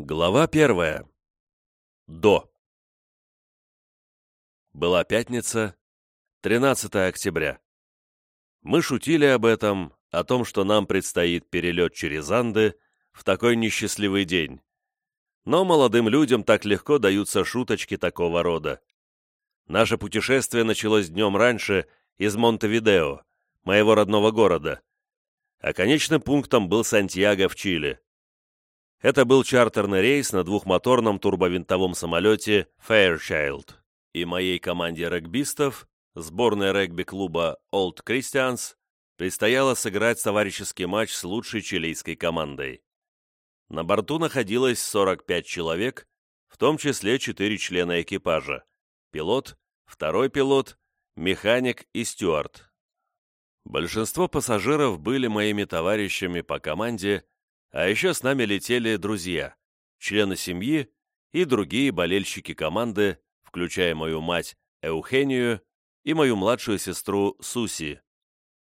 Глава первая. До. Была пятница, 13 октября. Мы шутили об этом, о том, что нам предстоит перелет через Анды в такой несчастливый день. Но молодым людям так легко даются шуточки такого рода. Наше путешествие началось днем раньше из Монтевидео, моего родного города, а конечным пунктом был Сантьяго в Чили. Это был чартерный рейс на двухмоторном турбовинтовом самолете Fairchild. И моей команде регбистов, сборной регби-клуба Old Christians, предстояло сыграть товарищеский матч с лучшей чилийской командой. На борту находилось 45 человек, в том числе 4 члена экипажа, пилот, второй пилот, механик и стюард. Большинство пассажиров были моими товарищами по команде а еще с нами летели друзья, члены семьи и другие болельщики команды, включая мою мать Эухению и мою младшую сестру Суси,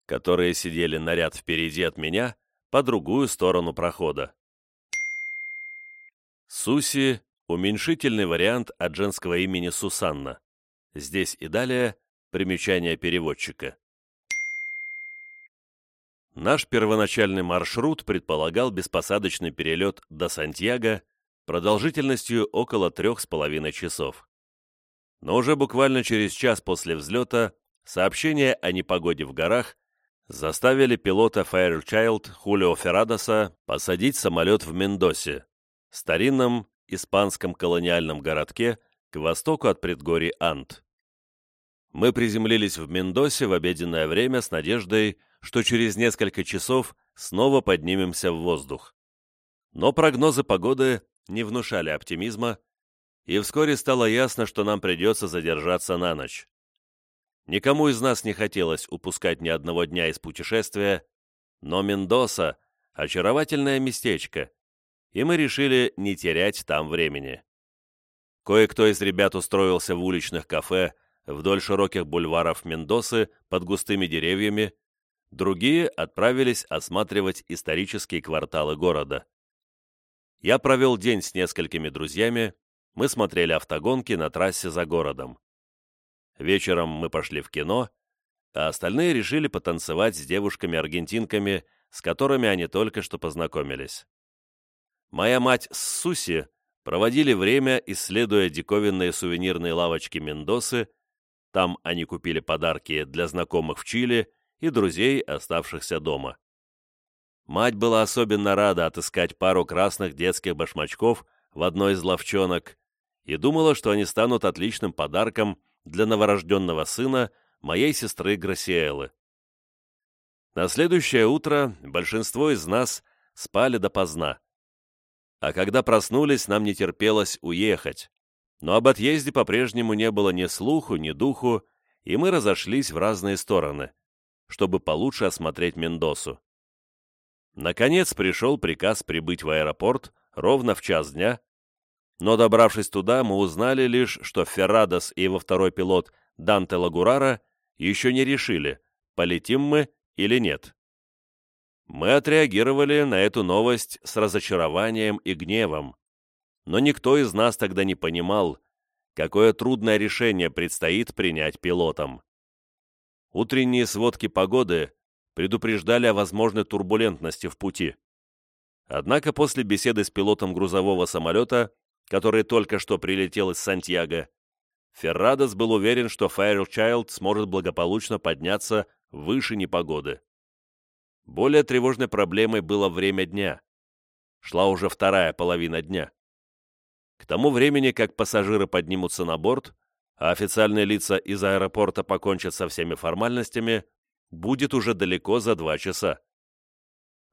которые сидели на ряд впереди от меня по другую сторону прохода. Суси – уменьшительный вариант от женского имени Сусанна. Здесь и далее примечание переводчика. Наш первоначальный маршрут предполагал беспосадочный перелет до Сантьяго продолжительностью около трех с половиной часов. Но уже буквально через час после взлета сообщения о непогоде в горах заставили пилота Fairchild Хулио Феррадоса посадить самолет в Мендосе, старинном испанском колониальном городке к востоку от предгорий Ант. Мы приземлились в Мендосе в обеденное время с надеждой, что через несколько часов снова поднимемся в воздух. Но прогнозы погоды не внушали оптимизма, и вскоре стало ясно, что нам придется задержаться на ночь. Никому из нас не хотелось упускать ни одного дня из путешествия, но Мендоса — очаровательное местечко, и мы решили не терять там времени. Кое-кто из ребят устроился в уличных кафе вдоль широких бульваров Мендосы под густыми деревьями, Другие отправились осматривать исторические кварталы города. Я провел день с несколькими друзьями, мы смотрели автогонки на трассе за городом. Вечером мы пошли в кино, а остальные решили потанцевать с девушками-аргентинками, с которыми они только что познакомились. Моя мать с Суси проводили время, исследуя диковинные сувенирные лавочки Мендосы, там они купили подарки для знакомых в Чили и друзей, оставшихся дома. Мать была особенно рада отыскать пару красных детских башмачков в одной из ловчонок и думала, что они станут отличным подарком для новорожденного сына моей сестры Грасиэлы. На следующее утро большинство из нас спали допоздна. А когда проснулись, нам не терпелось уехать. Но об отъезде по-прежнему не было ни слуху, ни духу, и мы разошлись в разные стороны чтобы получше осмотреть Мендосу. Наконец пришел приказ прибыть в аэропорт ровно в час дня, но добравшись туда, мы узнали лишь, что Феррадос и его второй пилот Данте Лагурара еще не решили, полетим мы или нет. Мы отреагировали на эту новость с разочарованием и гневом, но никто из нас тогда не понимал, какое трудное решение предстоит принять пилотам. Утренние сводки погоды предупреждали о возможной турбулентности в пути. Однако после беседы с пилотом грузового самолета, который только что прилетел из Сантьяго, Феррадос был уверен, что Fairchild сможет благополучно подняться выше непогоды. Более тревожной проблемой было время дня. Шла уже вторая половина дня. К тому времени, как пассажиры поднимутся на борт, а официальные лица из аэропорта покончат со всеми формальностями, будет уже далеко за два часа.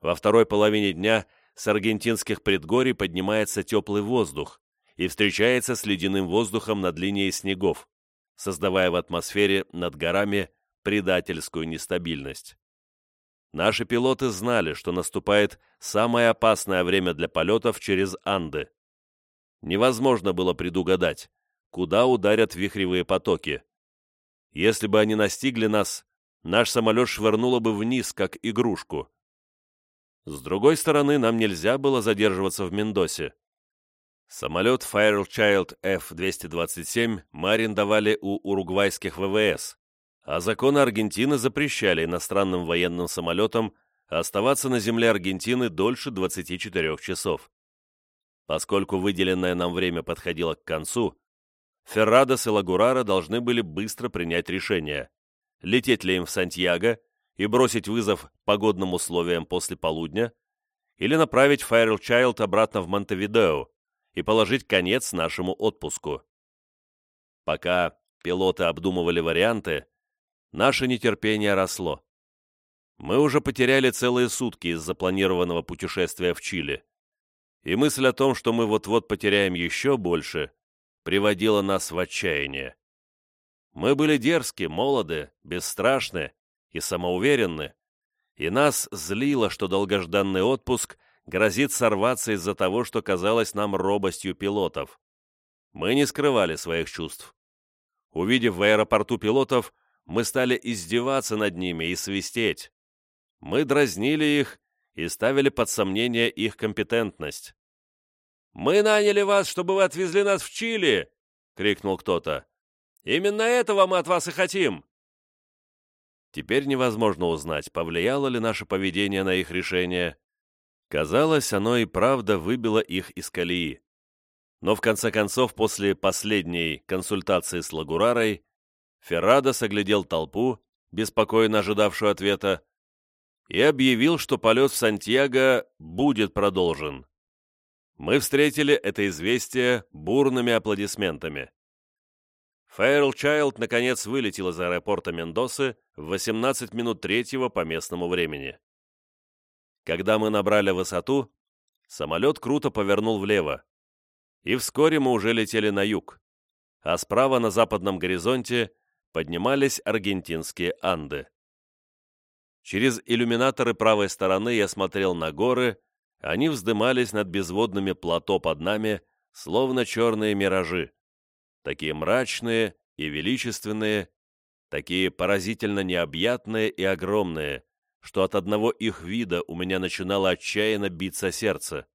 Во второй половине дня с аргентинских предгорий поднимается теплый воздух и встречается с ледяным воздухом над линией снегов, создавая в атмосфере над горами предательскую нестабильность. Наши пилоты знали, что наступает самое опасное время для полетов через Анды. Невозможно было предугадать, куда ударят вихревые потоки. Если бы они настигли нас, наш самолет швырнуло бы вниз, как игрушку. С другой стороны, нам нельзя было задерживаться в Мендосе. Самолет Fairchild F-227 мы арендовали у уругвайских ВВС, а законы Аргентины запрещали иностранным военным самолетам оставаться на земле Аргентины дольше 24 часов. Поскольку выделенное нам время подходило к концу, Феррадос и Лагурара должны были быстро принять решение, лететь ли им в Сантьяго и бросить вызов погодным условиям после полудня, или направить Fairchild обратно в Монтевидео и положить конец нашему отпуску. Пока пилоты обдумывали варианты, наше нетерпение росло. Мы уже потеряли целые сутки из запланированного путешествия в Чили, и мысль о том, что мы вот-вот потеряем еще больше, приводила нас в отчаяние. Мы были дерзки, молоды, бесстрашны и самоуверенны, и нас злило, что долгожданный отпуск грозит сорваться из-за того, что казалось нам робостью пилотов. Мы не скрывали своих чувств. Увидев в аэропорту пилотов, мы стали издеваться над ними и свистеть. Мы дразнили их и ставили под сомнение их компетентность. «Мы наняли вас, чтобы вы отвезли нас в Чили!» — крикнул кто-то. «Именно этого мы от вас и хотим!» Теперь невозможно узнать, повлияло ли наше поведение на их решение. Казалось, оно и правда выбило их из колеи. Но в конце концов, после последней консультации с Лагурарой, Феррадо соглядел толпу, беспокойно ожидавшую ответа, и объявил, что полет в Сантьяго будет продолжен. Мы встретили это известие бурными аплодисментами. Фэйрл Чайлд наконец вылетел из аэропорта Мендосы в 18 минут третьего по местному времени. Когда мы набрали высоту, самолет круто повернул влево, и вскоре мы уже летели на юг, а справа на западном горизонте поднимались аргентинские Анды. Через иллюминаторы правой стороны я смотрел на горы, они вздымались над безводными плато под нами, словно черные миражи такие мрачные и величественные, такие поразительно необъятные и огромные, что от одного их вида у меня начинало отчаянно биться сердце.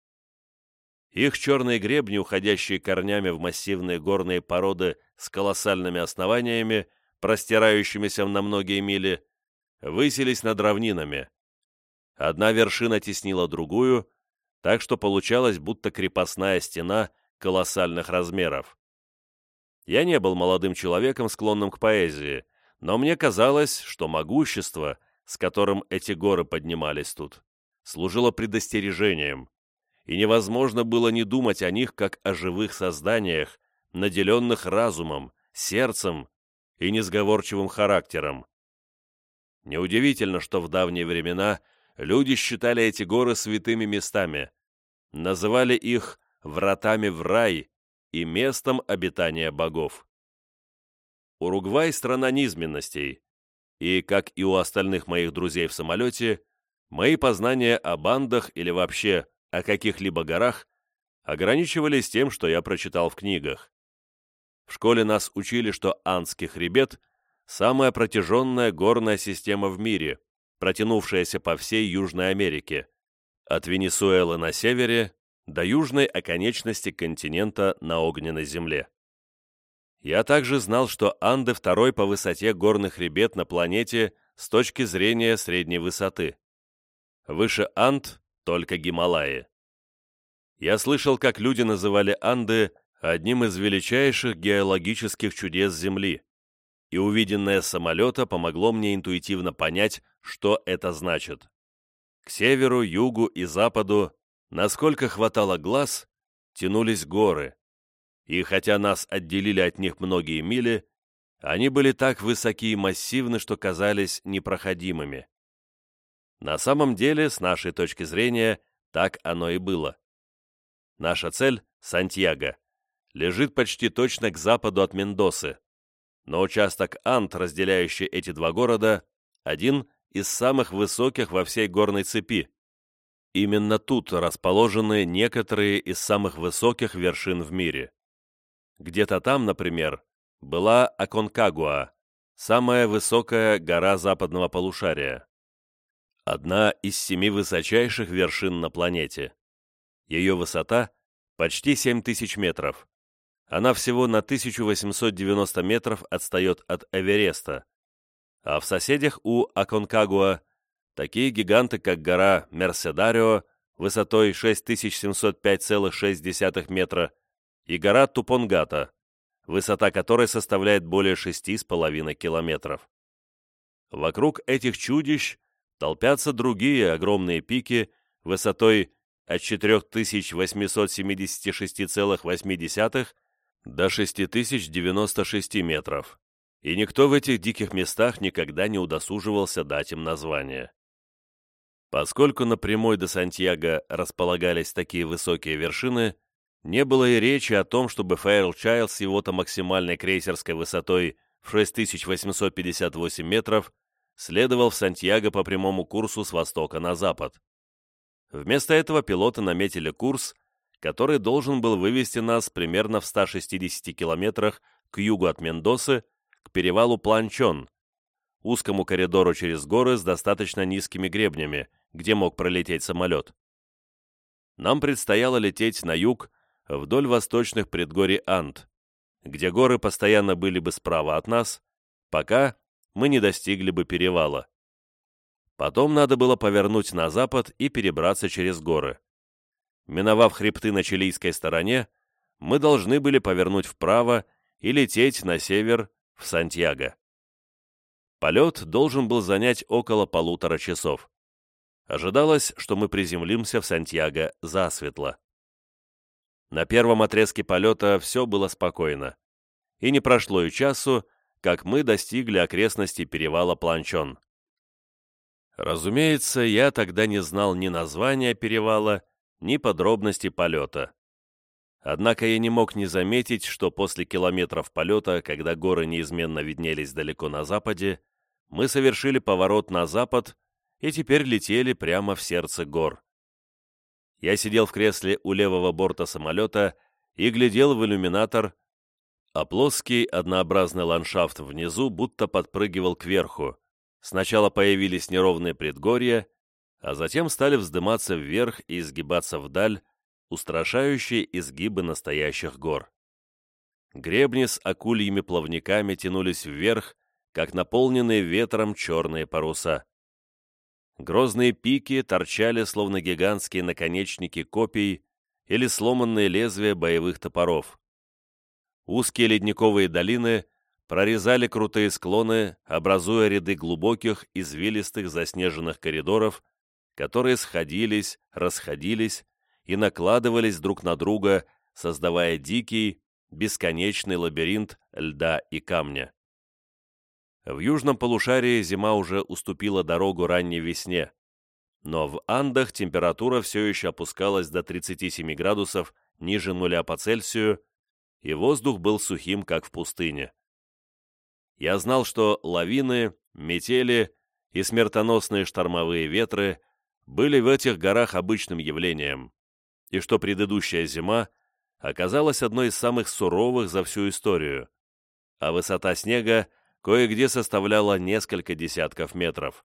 Их черные гребни, уходящие корнями в массивные горные породы с колоссальными основаниями, простирающимися на многие мили, высились над равнинами. Одна вершина теснила другую, так что получалось, будто крепостная стена колоссальных размеров. Я не был молодым человеком, склонным к поэзии, но мне казалось, что могущество, с которым эти горы поднимались тут, служило предостережением, и невозможно было не думать о них как о живых созданиях, наделенных разумом, сердцем и несговорчивым характером. Неудивительно, что в давние времена люди считали эти горы святыми местами, называли их «вратами в рай» и местом обитания богов. Уругвай – страна низменностей, и, как и у остальных моих друзей в самолете, мои познания о бандах или вообще о каких-либо горах ограничивались тем, что я прочитал в книгах. В школе нас учили, что Андский хребет – самая протяженная горная система в мире, протянувшаяся по всей Южной Америке, от Венесуэлы на севере до южной оконечности континента на огненной земле. Я также знал, что Анды второй по высоте горный хребет на планете с точки зрения средней высоты. Выше Анд только Гималаи. Я слышал, как люди называли Анды одним из величайших геологических чудес Земли, и увиденное самолета помогло мне интуитивно понять, что это значит. К северу, югу и западу Насколько хватало глаз, тянулись горы, и хотя нас отделили от них многие мили, они были так высоки и массивны, что казались непроходимыми. На самом деле, с нашей точки зрения, так оно и было. Наша цель — Сантьяго, лежит почти точно к западу от Мендосы, но участок Ант, разделяющий эти два города, один из самых высоких во всей горной цепи, Именно тут расположены некоторые из самых высоких вершин в мире. Где-то там, например, была Аконкагуа, самая высокая гора западного полушария. Одна из семи высочайших вершин на планете. Ее высота почти 7 тысяч метров. Она всего на 1890 метров отстает от Эвереста, а в соседях у Аконкагуа такие гиганты, как гора Мерседарио высотой 6705,6 метра и гора Тупонгата, высота которой составляет более 6,5 километров. Вокруг этих чудищ толпятся другие огромные пики высотой от 4876,8 до 6096 метров, и никто в этих диких местах никогда не удосуживался дать им название. Поскольку на прямой до Сантьяго располагались такие высокие вершины, не было и речи о том, чтобы Фэйрл-Чайлд с его-то максимальной крейсерской высотой в 6858 метров следовал в Сантьяго по прямому курсу с востока на запад. Вместо этого пилоты наметили курс, который должен был вывести нас примерно в 160 километрах к югу от Мендосы, к перевалу Планчон, узкому коридору через горы с достаточно низкими гребнями, где мог пролететь самолет. Нам предстояло лететь на юг вдоль восточных предгорий Анд, где горы постоянно были бы справа от нас, пока мы не достигли бы перевала. Потом надо было повернуть на запад и перебраться через горы. Миновав хребты на чилийской стороне, мы должны были повернуть вправо и лететь на север в Сантьяго. Полет должен был занять около полутора часов. Ожидалось, что мы приземлимся в Сантьяго засветло. На первом отрезке полета все было спокойно. И не прошло и часу, как мы достигли окрестностей перевала Планчон. Разумеется, я тогда не знал ни названия перевала, ни подробностей полета. Однако я не мог не заметить, что после километров полета, когда горы неизменно виднелись далеко на западе, мы совершили поворот на запад и теперь летели прямо в сердце гор. Я сидел в кресле у левого борта самолета и глядел в иллюминатор, а плоский однообразный ландшафт внизу будто подпрыгивал кверху. Сначала появились неровные предгорья, а затем стали вздыматься вверх и изгибаться вдаль, устрашающие изгибы настоящих гор. Гребни с акульями плавниками тянулись вверх, как наполненные ветром черные паруса. Грозные пики торчали, словно гигантские наконечники копий или сломанные лезвия боевых топоров. Узкие ледниковые долины прорезали крутые склоны, образуя ряды глубоких, извилистых заснеженных коридоров, которые сходились, расходились и накладывались друг на друга, создавая дикий, бесконечный лабиринт льда и камня. В южном полушарии зима уже уступила дорогу ранней весне, но в Андах температура все еще опускалась до 37 градусов ниже нуля по Цельсию, и воздух был сухим, как в пустыне. Я знал, что лавины, метели и смертоносные штормовые ветры были в этих горах обычным явлением, и что предыдущая зима оказалась одной из самых суровых за всю историю, а высота снега кое-где составляла несколько десятков метров.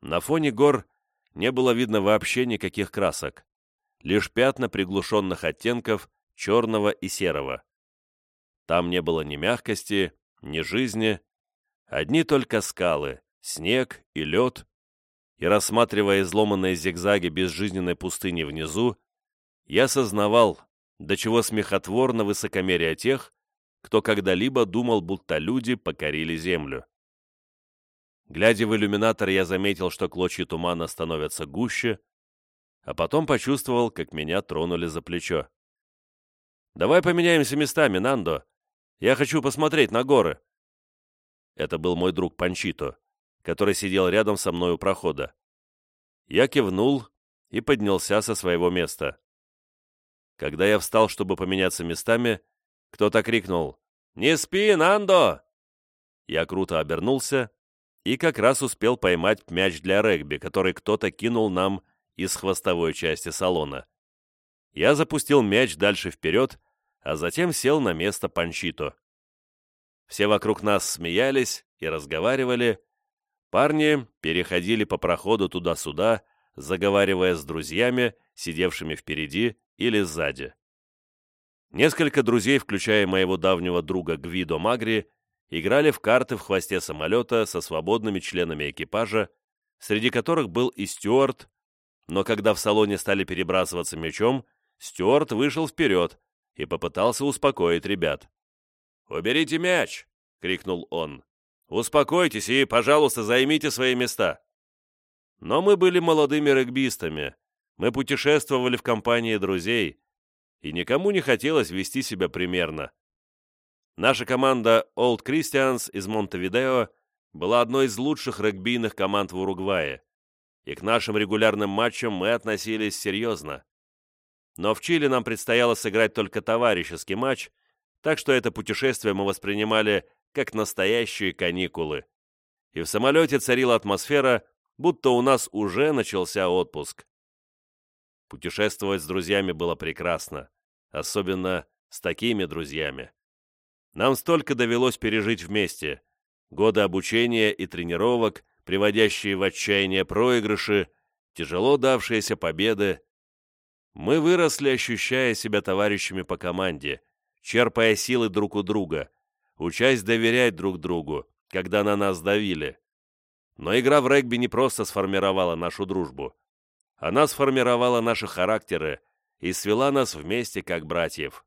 На фоне гор не было видно вообще никаких красок, лишь пятна приглушенных оттенков черного и серого. Там не было ни мягкости, ни жизни, одни только скалы, снег и лед, и рассматривая изломанные зигзаги безжизненной пустыни внизу, я сознавал, до чего смехотворно высокомерие тех, кто когда-либо думал, будто люди покорили землю. Глядя в иллюминатор, я заметил, что клочья тумана становятся гуще, а потом почувствовал, как меня тронули за плечо. «Давай поменяемся местами, Нандо. Я хочу посмотреть на горы». Это был мой друг Панчито, который сидел рядом со мной у прохода. Я кивнул и поднялся со своего места. Когда я встал, чтобы поменяться местами, кто-то крикнул «Не спи, Нандо!» Я круто обернулся и как раз успел поймать мяч для регби, который кто-то кинул нам из хвостовой части салона. Я запустил мяч дальше вперед, а затем сел на место Панчито. Все вокруг нас смеялись и разговаривали. Парни переходили по проходу туда-сюда, заговаривая с друзьями, сидевшими впереди или сзади. Несколько друзей, включая моего давнего друга Гвидо Магри, играли в карты в хвосте самолета со свободными членами экипажа, среди которых был и Стюарт, но когда в салоне стали перебрасываться мячом, Стюарт вышел вперед и попытался успокоить ребят. «Уберите мяч!» — крикнул он. «Успокойтесь и, пожалуйста, займите свои места!» Но мы были молодыми регбистами, мы путешествовали в компании друзей, и никому не хотелось вести себя примерно. Наша команда Old Christians из Монтевидео была одной из лучших регбийных команд в Уругвае, и к нашим регулярным матчам мы относились серьезно. Но в Чили нам предстояло сыграть только товарищеский матч, так что это путешествие мы воспринимали как настоящие каникулы. И в самолете царила атмосфера, будто у нас уже начался отпуск. Путешествовать с друзьями было прекрасно, особенно с такими друзьями. Нам столько довелось пережить вместе. Годы обучения и тренировок, приводящие в отчаяние проигрыши, тяжело давшиеся победы. Мы выросли, ощущая себя товарищами по команде, черпая силы друг у друга, учась доверять друг другу, когда на нас давили. Но игра в регби не просто сформировала нашу дружбу. Она сформировала наши характеры и свела нас вместе как братьев.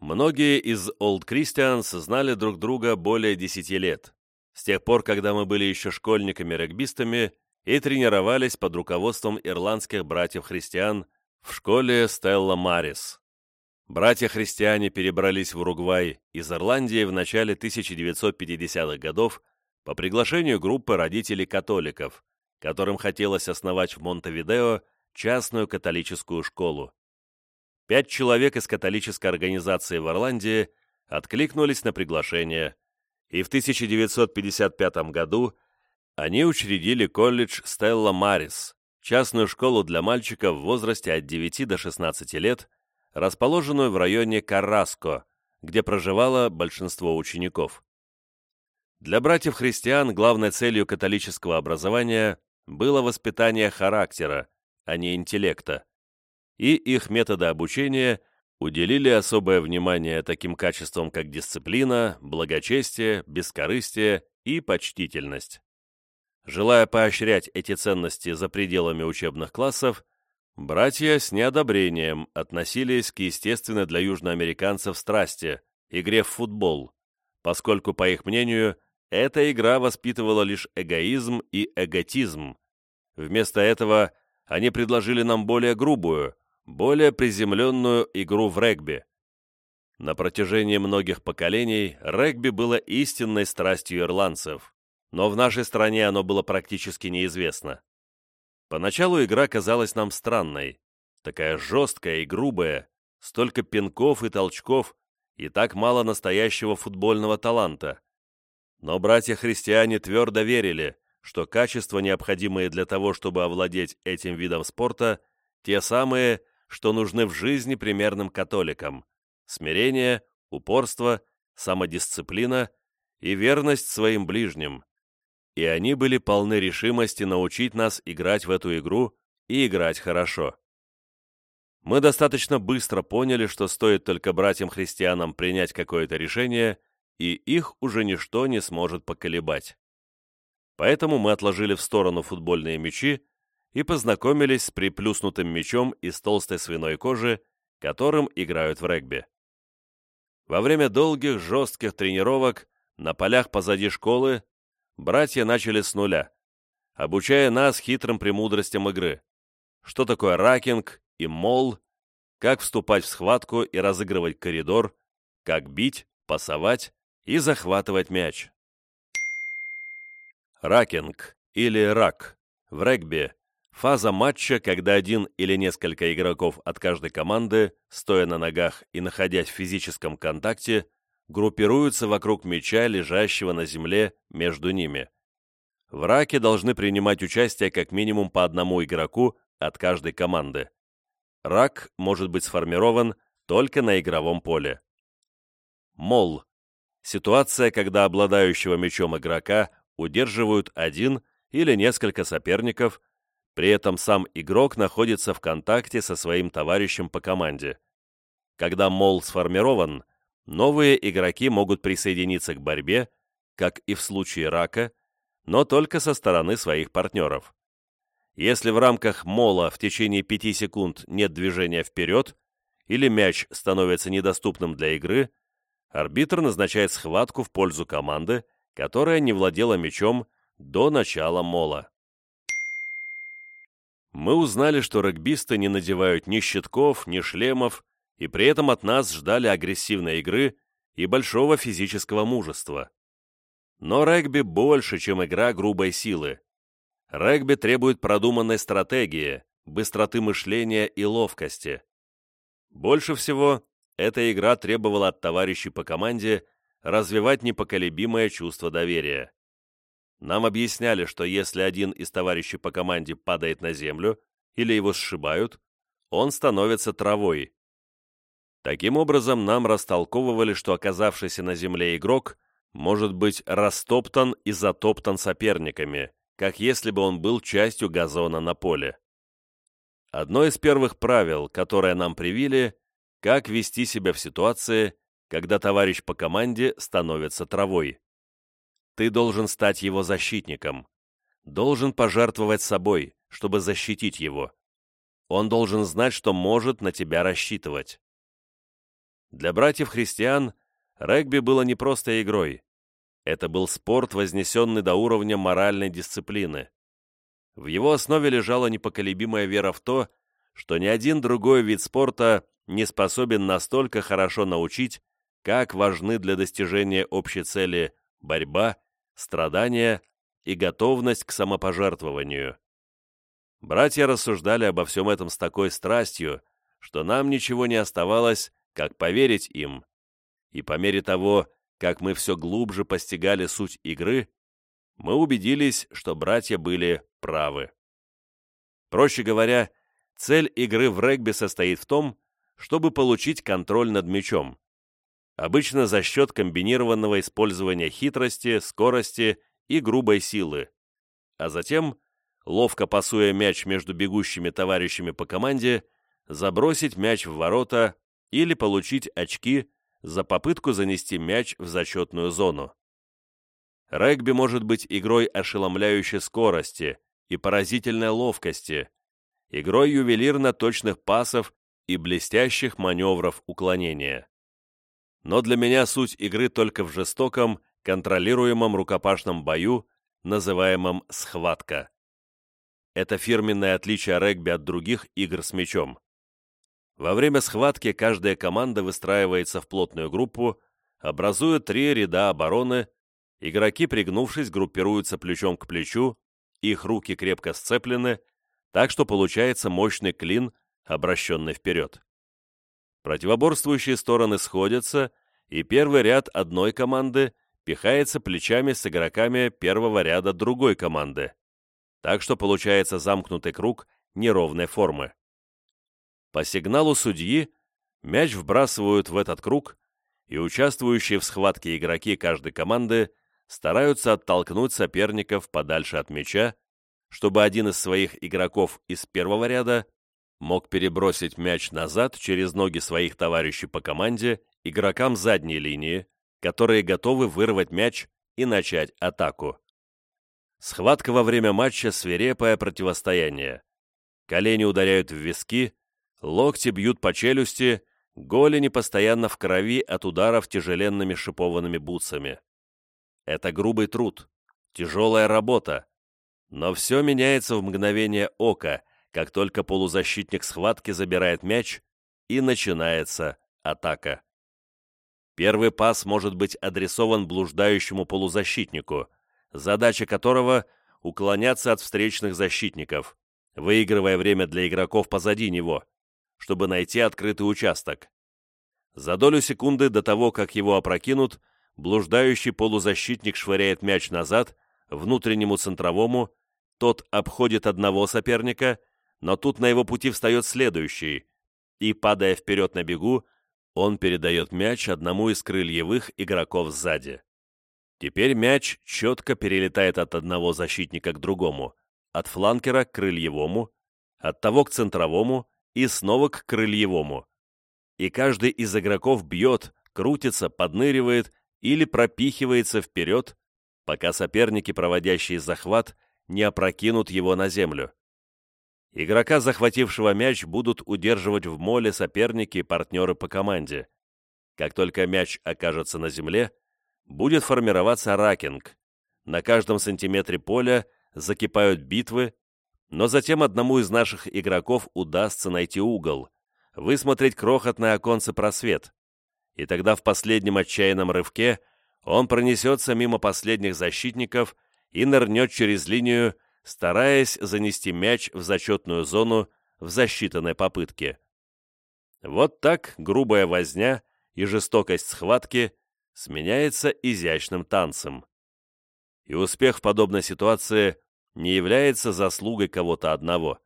Многие из Old Christians знали друг друга более десяти лет, с тех пор, когда мы были еще школьниками-регбистами и тренировались под руководством ирландских братьев-христиан в школе Стелла Марис. Братья-христиане перебрались в Уругвай из Ирландии в начале 1950-х годов по приглашению группы родителей-католиков, которым хотелось основать в Монтевидео частную католическую школу. Пять человек из католической организации в Ирландии откликнулись на приглашение, и в 1955 году они учредили колледж Стелла Марис, частную школу для мальчиков в возрасте от 9 до 16 лет, расположенную в районе Карраско, где проживало большинство учеников. Для братьев-христиан главной целью католического образования было воспитание характера, а не интеллекта, и их методы обучения уделили особое внимание таким качествам, как дисциплина, благочестие, бескорыстие и почтительность. Желая поощрять эти ценности за пределами учебных классов, братья с неодобрением относились к естественной для южноамериканцев страсти – игре в футбол, поскольку, по их мнению, эта игра воспитывала лишь эгоизм и эготизм. Вместо этого они предложили нам более грубую, более приземленную игру в регби. На протяжении многих поколений регби было истинной страстью ирландцев, но в нашей стране оно было практически неизвестно. Поначалу игра казалась нам странной, такая жесткая и грубая, столько пинков и толчков и так мало настоящего футбольного таланта. Но братья-христиане твердо верили, что качества, необходимые для того, чтобы овладеть этим видом спорта, те самые, что нужны в жизни примерным католикам – смирение, упорство, самодисциплина и верность своим ближним. И они были полны решимости научить нас играть в эту игру и играть хорошо. Мы достаточно быстро поняли, что стоит только братьям-христианам принять какое-то решение – и их уже ничто не сможет поколебать. Поэтому мы отложили в сторону футбольные мячи и познакомились с приплюснутым мячом из толстой свиной кожи, которым играют в регби. Во время долгих жестких тренировок на полях позади школы братья начали с нуля, обучая нас хитрым премудростям игры. Что такое ракинг и мол, как вступать в схватку и разыгрывать коридор, как бить, пасовать и захватывать мяч. Ракинг или рак в регби – фаза матча, когда один или несколько игроков от каждой команды, стоя на ногах и находясь в физическом контакте, группируются вокруг мяча, лежащего на земле между ними. В раке должны принимать участие как минимум по одному игроку от каждой команды. Рак может быть сформирован только на игровом поле. Мол Ситуация, когда обладающего мячом игрока удерживают один или несколько соперников, при этом сам игрок находится в контакте со своим товарищем по команде. Когда мол сформирован, новые игроки могут присоединиться к борьбе, как и в случае рака, но только со стороны своих партнеров. Если в рамках мола в течение 5 секунд нет движения вперед или мяч становится недоступным для игры, арбитр назначает схватку в пользу команды, которая не владела мячом до начала мола. Мы узнали, что регбисты не надевают ни щитков, ни шлемов, и при этом от нас ждали агрессивной игры и большого физического мужества. Но регби больше, чем игра грубой силы. Регби требует продуманной стратегии, быстроты мышления и ловкости. Больше всего эта игра требовала от товарищей по команде развивать непоколебимое чувство доверия. Нам объясняли, что если один из товарищей по команде падает на землю или его сшибают, он становится травой. Таким образом, нам растолковывали, что оказавшийся на земле игрок может быть растоптан и затоптан соперниками, как если бы он был частью газона на поле. Одно из первых правил, которое нам привили, как вести себя в ситуации, когда товарищ по команде становится травой. Ты должен стать его защитником, должен пожертвовать собой, чтобы защитить его. Он должен знать, что может на тебя рассчитывать. Для братьев-христиан регби было не просто игрой. Это был спорт, вознесенный до уровня моральной дисциплины. В его основе лежала непоколебимая вера в то, что ни один другой вид спорта не способен настолько хорошо научить, как важны для достижения общей цели борьба, страдания и готовность к самопожертвованию. Братья рассуждали обо всем этом с такой страстью, что нам ничего не оставалось, как поверить им. И по мере того, как мы все глубже постигали суть игры, мы убедились, что братья были правы. Проще говоря, цель игры в регби состоит в том, чтобы получить контроль над мячом. Обычно за счет комбинированного использования хитрости, скорости и грубой силы. А затем, ловко пасуя мяч между бегущими товарищами по команде, забросить мяч в ворота или получить очки за попытку занести мяч в зачетную зону. Регби может быть игрой ошеломляющей скорости и поразительной ловкости, игрой ювелирно-точных пасов и блестящих маневров уклонения. Но для меня суть игры только в жестоком, контролируемом рукопашном бою, называемом «схватка». Это фирменное отличие регби от других игр с мячом. Во время схватки каждая команда выстраивается в плотную группу, образуя три ряда обороны, игроки, пригнувшись, группируются плечом к плечу, их руки крепко сцеплены, так что получается мощный клин, обращенный вперед. Противоборствующие стороны сходятся, и первый ряд одной команды пихается плечами с игроками первого ряда другой команды, так что получается замкнутый круг неровной формы. По сигналу судьи мяч вбрасывают в этот круг, и участвующие в схватке игроки каждой команды стараются оттолкнуть соперников подальше от мяча, чтобы один из своих игроков из первого ряда мог перебросить мяч назад через ноги своих товарищей по команде игрокам задней линии, которые готовы вырвать мяч и начать атаку. Схватка во время матча – свирепое противостояние. Колени ударяют в виски, локти бьют по челюсти, голени постоянно в крови от ударов тяжеленными шипованными бутсами. Это грубый труд, тяжелая работа, но все меняется в мгновение ока, как только полузащитник схватки забирает мяч, и начинается атака. Первый пас может быть адресован блуждающему полузащитнику, задача которого – уклоняться от встречных защитников, выигрывая время для игроков позади него чтобы найти открытый участок. За долю секунды до того, как его опрокинут, блуждающий полузащитник швыряет мяч назад, внутреннему центровому, тот обходит одного соперника, но тут на его пути встает следующий, и, падая вперед на бегу, он передает мяч одному из крыльевых игроков сзади. Теперь мяч четко перелетает от одного защитника к другому, от фланкера к крыльевому, от того к центровому, и снова к крыльевому. и каждый из игроков бьет, крутится, подныривает или пропихивается вперед, пока соперники, проводящие захват, не опрокинут его на землю. Игрока, захватившего мяч, будут удерживать в моле соперники и партнеры по команде. Как только мяч окажется на земле, будет формироваться ракинг. На каждом сантиметре поля закипают битвы, но затем одному из наших игроков удастся найти угол, высмотреть крохотное оконце просвет, и тогда в последнем отчаянном рывке он пронесется мимо последних защитников и нырнет через линию, стараясь занести мяч в зачетную зону в засчитанной попытке. Вот так грубая возня и жестокость схватки сменяется изящным танцем. И успех в подобной ситуации не является заслугой кого-то одного.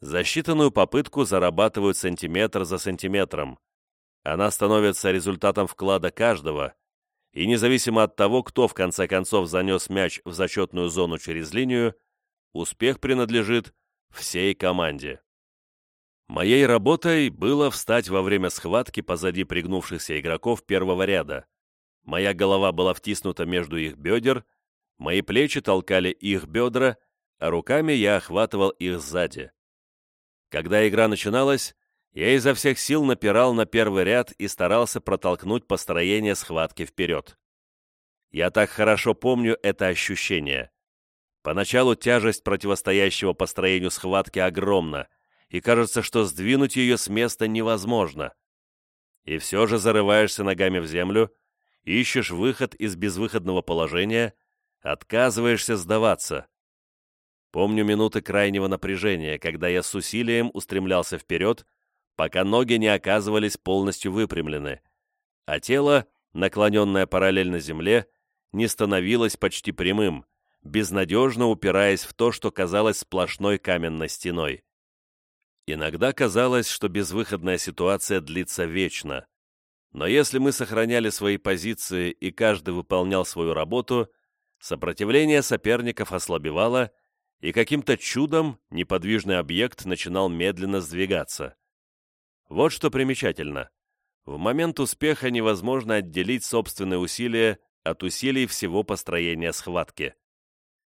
Засчитанную попытку зарабатывают сантиметр за сантиметром. Она становится результатом вклада каждого, и независимо от того, кто в конце концов занес мяч в зачетную зону через линию, успех принадлежит всей команде. Моей работой было встать во время схватки позади пригнувшихся игроков первого ряда. Моя голова была втиснута между их бедер, мои плечи толкали их бедра, а руками я охватывал их сзади. Когда игра начиналась, я изо всех сил напирал на первый ряд и старался протолкнуть построение схватки вперед. Я так хорошо помню это ощущение. Поначалу тяжесть противостоящего построению схватки огромна, и кажется, что сдвинуть ее с места невозможно. И все же зарываешься ногами в землю, ищешь выход из безвыходного положения, отказываешься сдаваться. Помню минуты крайнего напряжения, когда я с усилием устремлялся вперед, пока ноги не оказывались полностью выпрямлены, а тело, наклоненное параллельно земле, не становилось почти прямым, безнадежно упираясь в то, что казалось сплошной каменной стеной. Иногда казалось, что безвыходная ситуация длится вечно. Но если мы сохраняли свои позиции и каждый выполнял свою работу, сопротивление соперников ослабевало, и каким-то чудом неподвижный объект начинал медленно сдвигаться. Вот что примечательно. В момент успеха невозможно отделить собственные усилия от усилий всего построения схватки.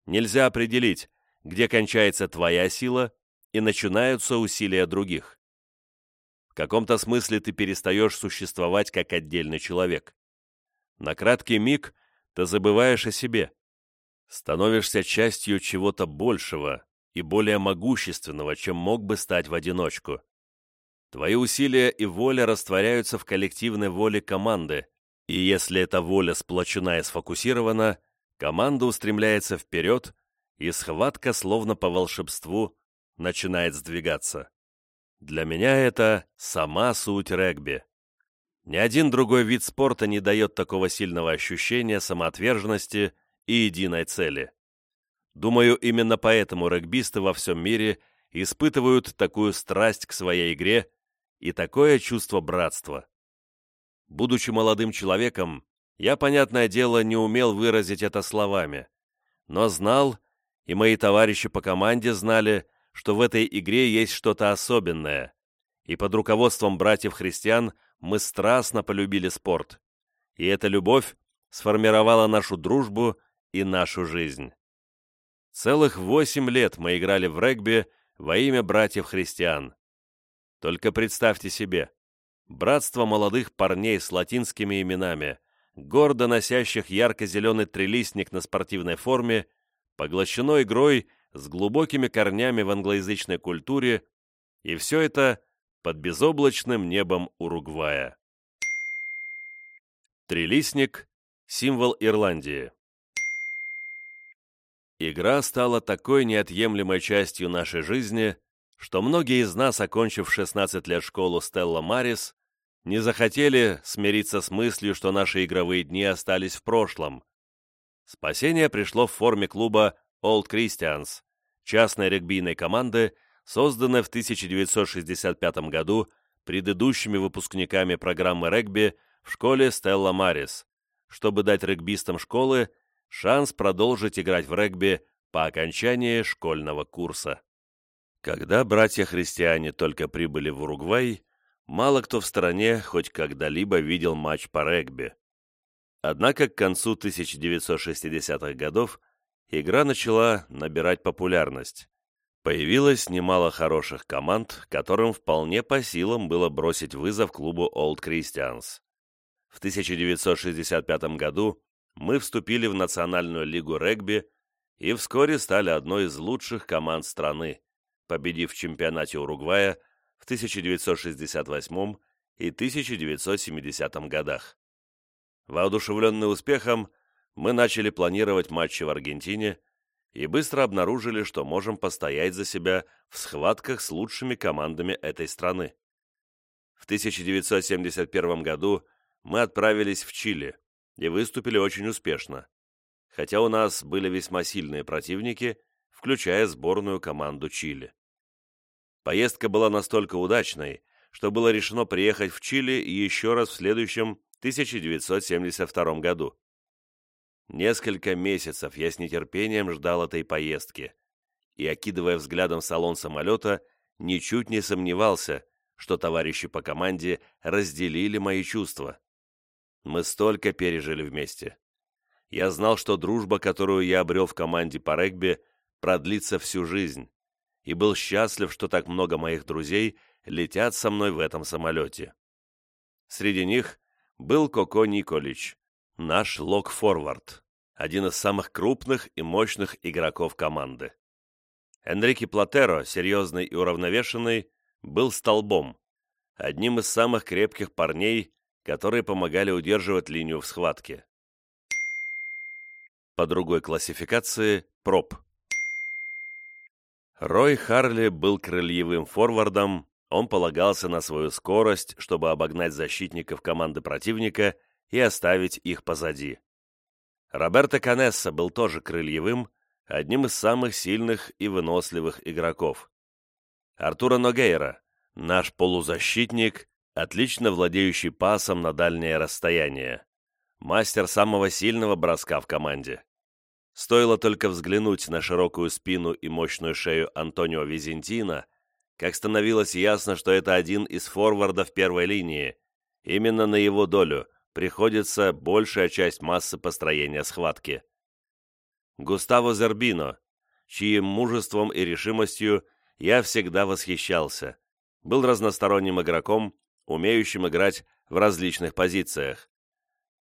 Нельзя определить, где кончается твоя сила и начинаются усилия других. В каком-то смысле ты перестаешь существовать как отдельный человек. На краткий миг ты забываешь о себе, становишься частью чего-то большего и более могущественного, чем мог бы стать в одиночку. Твои усилия и воля растворяются в коллективной воле команды, и если эта воля сплочена и сфокусирована, команда устремляется вперед, и схватка, словно по волшебству, начинает сдвигаться. Для меня это сама суть регби. Ни один другой вид спорта не дает такого сильного ощущения самоотверженности и единой цели. Думаю, именно поэтому регбисты во всем мире испытывают такую страсть к своей игре и такое чувство братства. Будучи молодым человеком, я, понятное дело, не умел выразить это словами, но знал, и мои товарищи по команде знали, что в этой игре есть что-то особенное, и под руководством братьев-христиан мы страстно полюбили спорт, и эта любовь сформировала нашу дружбу и нашу жизнь. Целых восемь лет мы играли в регби во имя братьев-христиан. Только представьте себе, братство молодых парней с латинскими именами, гордо носящих ярко-зеленый трилистник на спортивной форме, поглощено игрой с глубокими корнями в англоязычной культуре, и все это под безоблачным небом Уругвая. Трилистник – символ Ирландии. Игра стала такой неотъемлемой частью нашей жизни, что многие из нас, окончив 16 лет школу Стелла Марис, не захотели смириться с мыслью, что наши игровые дни остались в прошлом. Спасение пришло в форме клуба Old Christians, частной регбийной команды, созданной в 1965 году предыдущими выпускниками программы регби в школе Стелла Марис, чтобы дать регбистам школы шанс продолжить играть в регби по окончании школьного курса. Когда братья-христиане только прибыли в Уругвай, мало кто в стране хоть когда-либо видел матч по регби. Однако к концу 1960-х годов игра начала набирать популярность. Появилось немало хороших команд, которым вполне по силам было бросить вызов клубу Old Christians. В 1965 году мы вступили в Национальную лигу регби и вскоре стали одной из лучших команд страны, победив в чемпионате Уругвая в 1968 и 1970 годах. Воодушевленные успехом, мы начали планировать матчи в Аргентине и быстро обнаружили, что можем постоять за себя в схватках с лучшими командами этой страны. В 1971 году мы отправились в Чили и выступили очень успешно, хотя у нас были весьма сильные противники, включая сборную команду Чили. Поездка была настолько удачной, что было решено приехать в Чили еще раз в следующем 1972 году. Несколько месяцев я с нетерпением ждал этой поездки и, окидывая взглядом салон самолета, ничуть не сомневался, что товарищи по команде разделили мои чувства. Мы столько пережили вместе. Я знал, что дружба, которую я обрел в команде по регби, продлится всю жизнь, и был счастлив, что так много моих друзей летят со мной в этом самолете. Среди них был Коко Николич, наш лок-форвард, один из самых крупных и мощных игроков команды. Энрике Платеро, серьезный и уравновешенный, был столбом, одним из самых крепких парней, которые помогали удерживать линию в схватке. По другой классификации – проб. Рой Харли был крыльевым форвардом, он полагался на свою скорость, чтобы обогнать защитников команды противника и оставить их позади. Роберто Канесса был тоже крыльевым, одним из самых сильных и выносливых игроков. Артуро Ногейра, наш полузащитник, отлично владеющий пасом на дальнее расстояние, мастер самого сильного броска в команде. Стоило только взглянуть на широкую спину и мощную шею Антонио Визентина, как становилось ясно, что это один из форвардов первой линии. Именно на его долю приходится большая часть массы построения схватки. Густаво Зербино, чьим мужеством и решимостью я всегда восхищался, был разносторонним игроком, умеющим играть в различных позициях.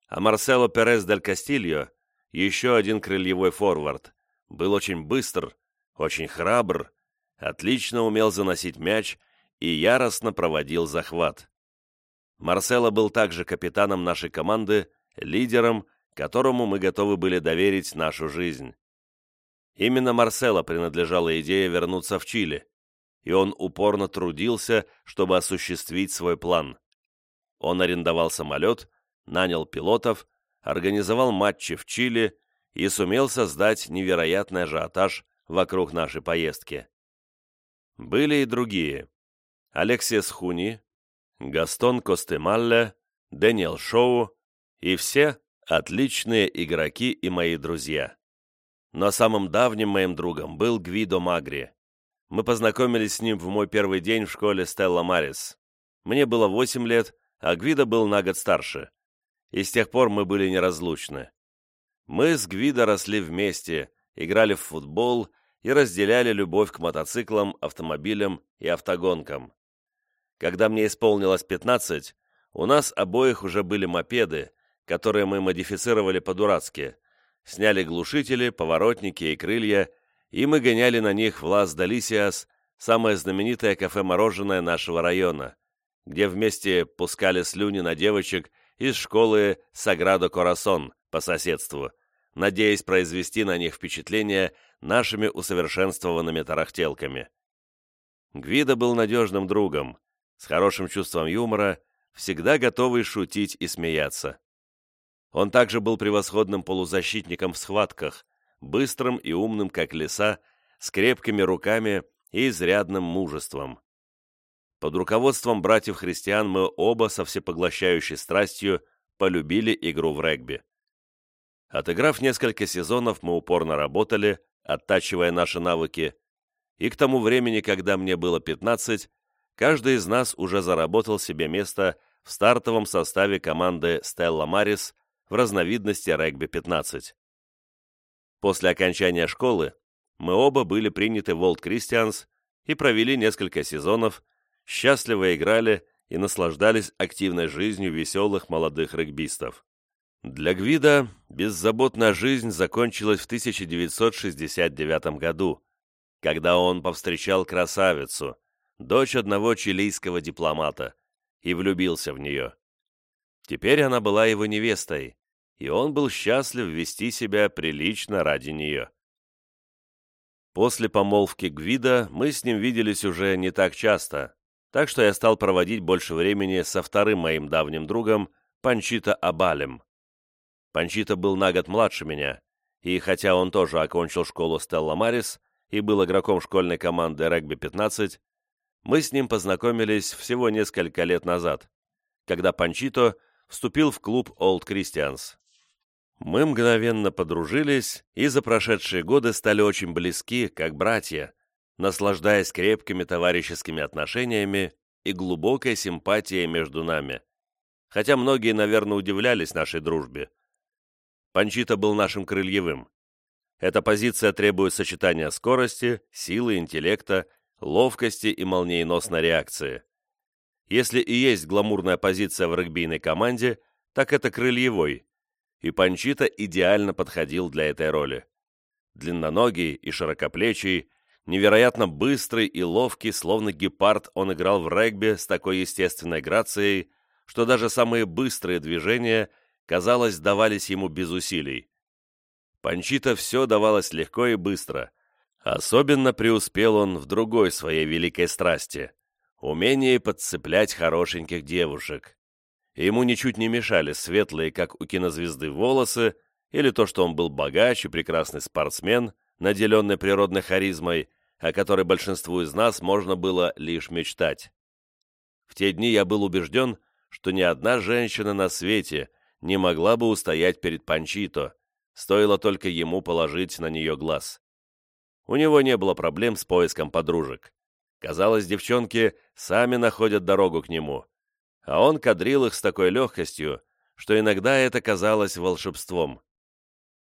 А Марсело Перес дель Кастильо, еще один крыльевой форвард, был очень быстр, очень храбр, отлично умел заносить мяч и яростно проводил захват. Марсело был также капитаном нашей команды, лидером, которому мы готовы были доверить нашу жизнь. Именно Марсело принадлежала идея вернуться в Чили, и он упорно трудился, чтобы осуществить свой план. Он арендовал самолет, нанял пилотов, организовал матчи в Чили и сумел создать невероятный ажиотаж вокруг нашей поездки. Были и другие. Алексис Хуни, Гастон Костемалле, Дэниел Шоу и все отличные игроки и мои друзья. Но самым давним моим другом был Гвидо Магри. Мы познакомились с ним в мой первый день в школе Стелла Марис. Мне было 8 лет, а Гвидо был на год старше. И с тех пор мы были неразлучны. Мы с Гвидо росли вместе, играли в футбол и разделяли любовь к мотоциклам, автомобилям и автогонкам. Когда мне исполнилось 15, у нас обоих уже были мопеды, которые мы модифицировали по-дурацки, сняли глушители, поворотники и крылья, и мы гоняли на них в Лас-Делисиас, самое знаменитое кафе-мороженое нашего района, где вместе пускали слюни на девочек из школы Саградо Корасон по соседству, надеясь произвести на них впечатление нашими усовершенствованными тарахтелками. Гвида был надежным другом, с хорошим чувством юмора, всегда готовый шутить и смеяться. Он также был превосходным полузащитником в схватках, быстрым и умным, как лиса, с крепкими руками и изрядным мужеством. Под руководством братьев-христиан мы оба со всепоглощающей страстью полюбили игру в регби. Отыграв несколько сезонов, мы упорно работали, оттачивая наши навыки, и к тому времени, когда мне было 15, каждый из нас уже заработал себе место в стартовом составе команды «Стелла Марис» в разновидности регби-15. После окончания школы мы оба были приняты в Old Christians и провели несколько сезонов, счастливо играли и наслаждались активной жизнью веселых молодых регбистов. Для Гвида беззаботная жизнь закончилась в 1969 году, когда он повстречал красавицу, дочь одного чилийского дипломата, и влюбился в нее. Теперь она была его невестой, и он был счастлив вести себя прилично ради нее. После помолвки Гвида мы с ним виделись уже не так часто, так что я стал проводить больше времени со вторым моим давним другом, Панчито Абалем. Панчито был на год младше меня, и хотя он тоже окончил школу Стелла Марис и был игроком школьной команды регби-15, мы с ним познакомились всего несколько лет назад, когда Панчито вступил в клуб Old Christians. Мы мгновенно подружились и за прошедшие годы стали очень близки, как братья, наслаждаясь крепкими товарищескими отношениями и глубокой симпатией между нами. Хотя многие, наверное, удивлялись нашей дружбе. Панчито был нашим крыльевым. Эта позиция требует сочетания скорости, силы, интеллекта, ловкости и молниеносной реакции. Если и есть гламурная позиция в регбийной команде, так это крыльевой, и Панчито идеально подходил для этой роли. Длинноногий и широкоплечий, невероятно быстрый и ловкий, словно гепард, он играл в регби с такой естественной грацией, что даже самые быстрые движения, казалось, давались ему без усилий. Панчито все давалось легко и быстро. Особенно преуспел он в другой своей великой страсти – умении подцеплять хорошеньких девушек. Ему ничуть не мешали светлые, как у кинозвезды, волосы, или то, что он был богач и прекрасный спортсмен, наделенный природной харизмой, о которой большинству из нас можно было лишь мечтать. В те дни я был убежден, что ни одна женщина на свете не могла бы устоять перед Панчито, стоило только ему положить на нее глаз. У него не было проблем с поиском подружек. Казалось, девчонки сами находят дорогу к нему, а он кадрил их с такой легкостью, что иногда это казалось волшебством.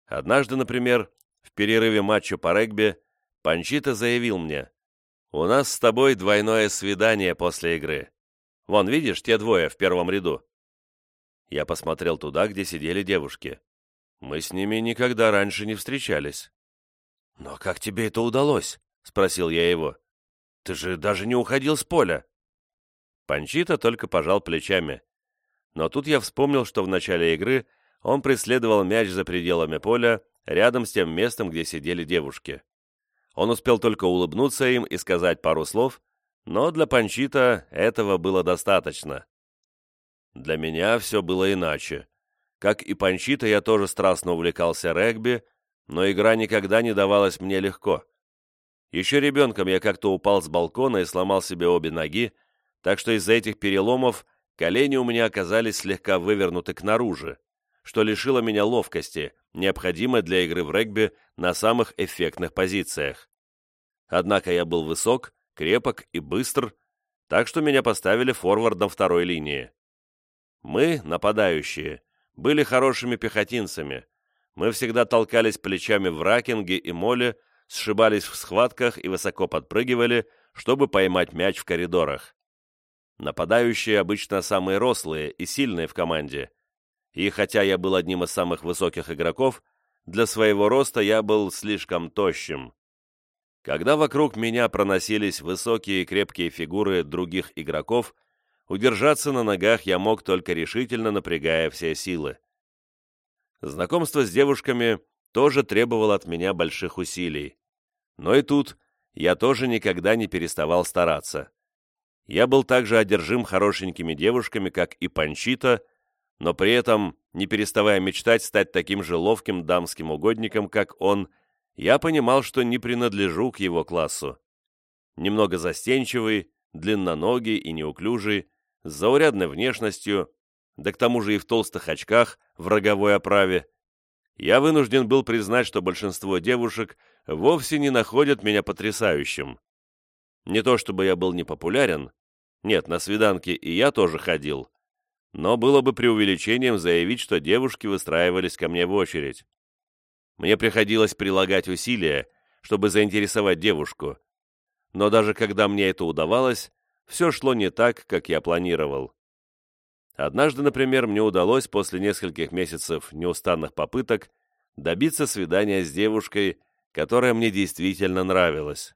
Однажды, например, в перерыве матча по регби, Панчита заявил мне, «У нас с тобой двойное свидание после игры. Вон, видишь, те двое в первом ряду». Я посмотрел туда, где сидели девушки. Мы с ними никогда раньше не встречались. «Но как тебе это удалось?» — спросил я его. «Ты же даже не уходил с поля». Панчита только пожал плечами. Но тут я вспомнил, что в начале игры он преследовал мяч за пределами поля, рядом с тем местом, где сидели девушки. Он успел только улыбнуться им и сказать пару слов, но для Панчита этого было достаточно. Для меня все было иначе. Как и Панчита, я тоже страстно увлекался регби, но игра никогда не давалась мне легко. Еще ребенком я как-то упал с балкона и сломал себе обе ноги, так что из-за этих переломов колени у меня оказались слегка вывернуты к наружу, что лишило меня ловкости, необходимой для игры в регби на самых эффектных позициях. Однако я был высок, крепок и быстр, так что меня поставили форвардом второй линии. Мы, нападающие, были хорошими пехотинцами. Мы всегда толкались плечами в ракинге и моле, сшибались в схватках и высоко подпрыгивали, чтобы поймать мяч в коридорах. Нападающие обычно самые рослые и сильные в команде. И хотя я был одним из самых высоких игроков, для своего роста я был слишком тощим. Когда вокруг меня проносились высокие и крепкие фигуры других игроков, Удержаться на ногах я мог только решительно напрягая все силы. Знакомство с девушками тоже требовало от меня больших усилий. Но и тут я тоже никогда не переставал стараться. Я был также одержим хорошенькими девушками, как и Панчита, но при этом, не переставая мечтать стать таким же ловким дамским угодником, как он, я понимал, что не принадлежу к его классу. Немного застенчивый, длинноногий и неуклюжий, с заурядной внешностью, да к тому же и в толстых очках в роговой оправе, я вынужден был признать, что большинство девушек вовсе не находят меня потрясающим. Не то чтобы я был непопулярен, Нет, на свиданки и я тоже ходил. Но было бы преувеличением заявить, что девушки выстраивались ко мне в очередь. Мне приходилось прилагать усилия, чтобы заинтересовать девушку. Но даже когда мне это удавалось, все шло не так, как я планировал. Однажды, например, мне удалось после нескольких месяцев неустанных попыток добиться свидания с девушкой, которая мне действительно нравилась.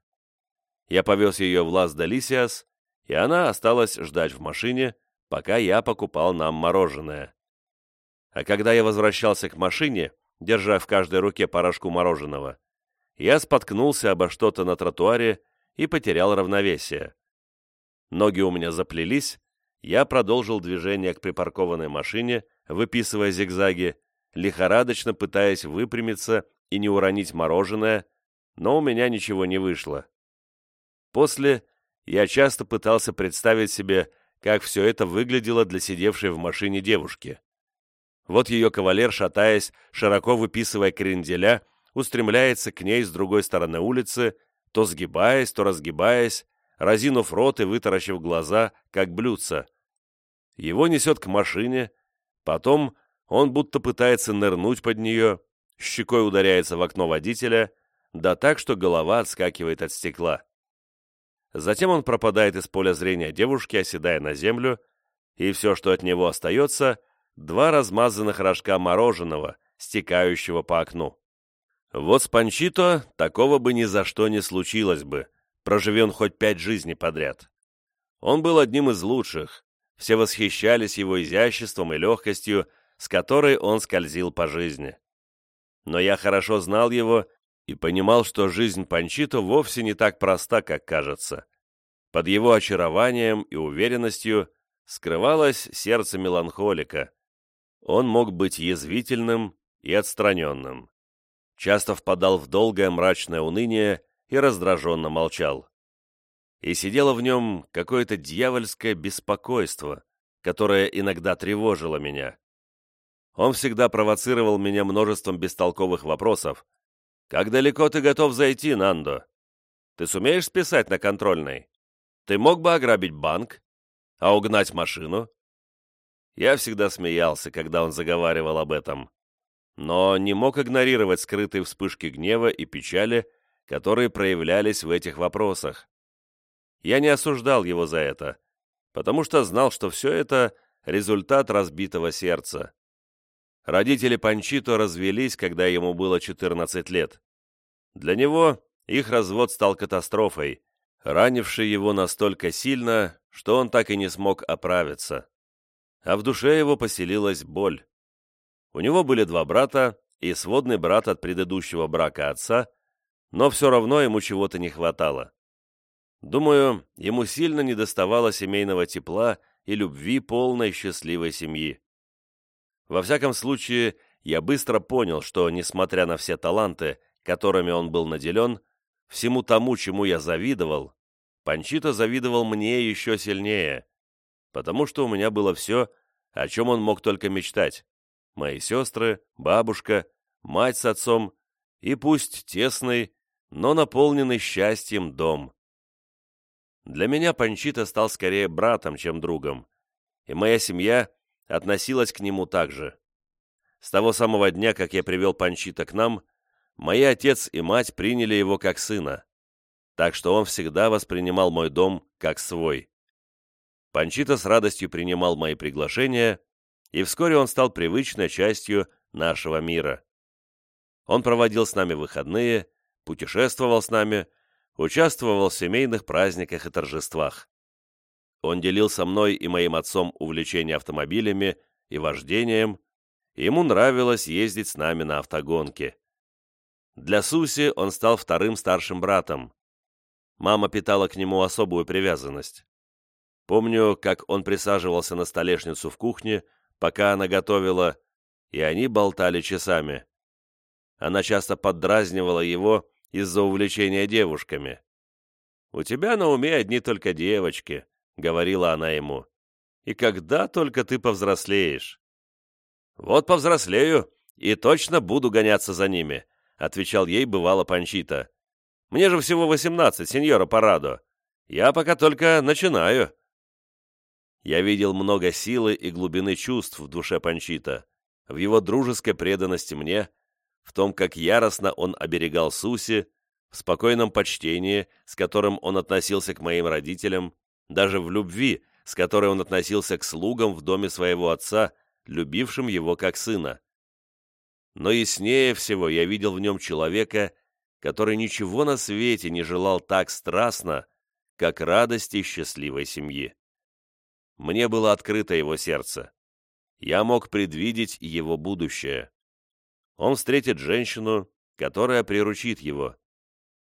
Я повез ее в Лас-Делисиас, и она осталась ждать в машине, пока я покупал нам мороженое. А когда я возвращался к машине, держа в каждой руке порошку мороженого, я споткнулся обо что-то на тротуаре и потерял равновесие. Ноги у меня заплелись, я продолжил движение к припаркованной машине, выписывая зигзаги, лихорадочно пытаясь выпрямиться и не уронить мороженое, но у меня ничего не вышло. После я часто пытался представить себе, как все это выглядело для сидевшей в машине девушки. Вот ее кавалер, шатаясь, широко выписывая кренделя, устремляется к ней с другой стороны улицы, то сгибаясь, то разгибаясь, разинув рот и вытаращив глаза, как блюдца. Его несет к машине, потом он будто пытается нырнуть под нее, щекой ударяется в окно водителя, да так, что голова отскакивает от стекла. Затем он пропадает из поля зрения девушки, оседая на землю, и все, что от него остается, два размазанных рожка мороженого, стекающего по окну. Вот с Панчито такого бы ни за что не случилось бы, проживи он хоть пять жизней подряд. Он был одним из лучших, все восхищались его изяществом и легкостью, с которой он скользил по жизни. Но я хорошо знал его и понимал, что жизнь Панчито вовсе не так проста, как кажется. Под его очарованием и уверенностью скрывалось сердце меланхолика. Он мог быть язвительным и отстраненным. Часто впадал в долгое мрачное уныние и раздраженно молчал. И сидело в нем какое-то дьявольское беспокойство, которое иногда тревожило меня. Он всегда провоцировал меня множеством бестолковых вопросов. «Как далеко ты готов зайти, Нандо? Ты сумеешь списать на контрольной? Ты мог бы ограбить банк? А угнать машину?» Я всегда смеялся, когда он заговаривал об этом, но не мог игнорировать скрытые вспышки гнева и печали, которые проявлялись в этих вопросах. Я не осуждал его за это, потому что знал, что все это — результат разбитого сердца. Родители Панчито развелись, когда ему было 14 лет. Для него их развод стал катастрофой, ранившей его настолько сильно, что он так и не смог оправиться. А в душе его поселилась боль. У него были два брата и сводный брат от предыдущего брака отца, но все равно ему чего-то не хватало. Думаю, ему сильно недоставало семейного тепла и любви полной счастливой семьи. Во всяком случае, я быстро понял, что, несмотря на все таланты, которыми он был наделен, всему тому, чему я завидовал, Панчито завидовал мне еще сильнее, потому что у меня было все, о чем он мог только мечтать. Мои сестры, бабушка, мать с отцом и пусть тесный, но наполненный счастьем дом. Для меня Панчито стал скорее братом, чем другом, и моя семья относилась к нему так же. С того самого дня, как я привел Панчита к нам, мои отец и мать приняли его как сына, так что он всегда воспринимал мой дом как свой. Панчита с радостью принимал мои приглашения, и вскоре он стал привычной частью нашего мира. Он проводил с нами выходные, путешествовал с нами, участвовал в семейных праздниках и торжествах. Он делил со мной и моим отцом увлечение автомобилями и вождением, ему нравилось ездить с нами на автогонке. Для Суси он стал вторым старшим братом. Мама питала к нему особую привязанность. Помню, как он присаживался на столешницу в кухне, пока она готовила, и они болтали часами. Она часто поддразнивала его из-за увлечения девушками. «У тебя на уме одни только девочки», — говорила она ему. «И когда только ты повзрослеешь?» «Вот повзрослею и точно буду гоняться за ними», — отвечал ей бывало Панчита. «Мне же всего восемнадцать, сеньора Парадо. Я пока только начинаю». Я видел много силы и глубины чувств в душе Панчита, в его дружеской преданности мне, в том, как яростно он оберегал Суси, в спокойном почтении, с которым он относился к моим родителям, даже в любви, с которой он относился к слугам в доме своего отца, любившим его как сына. Но яснее всего я видел в нем человека, который ничего на свете не желал так страстно, как радости счастливой семьи. Мне было открыто его сердце. Я мог предвидеть его будущее. Он встретит женщину, которая приручит его,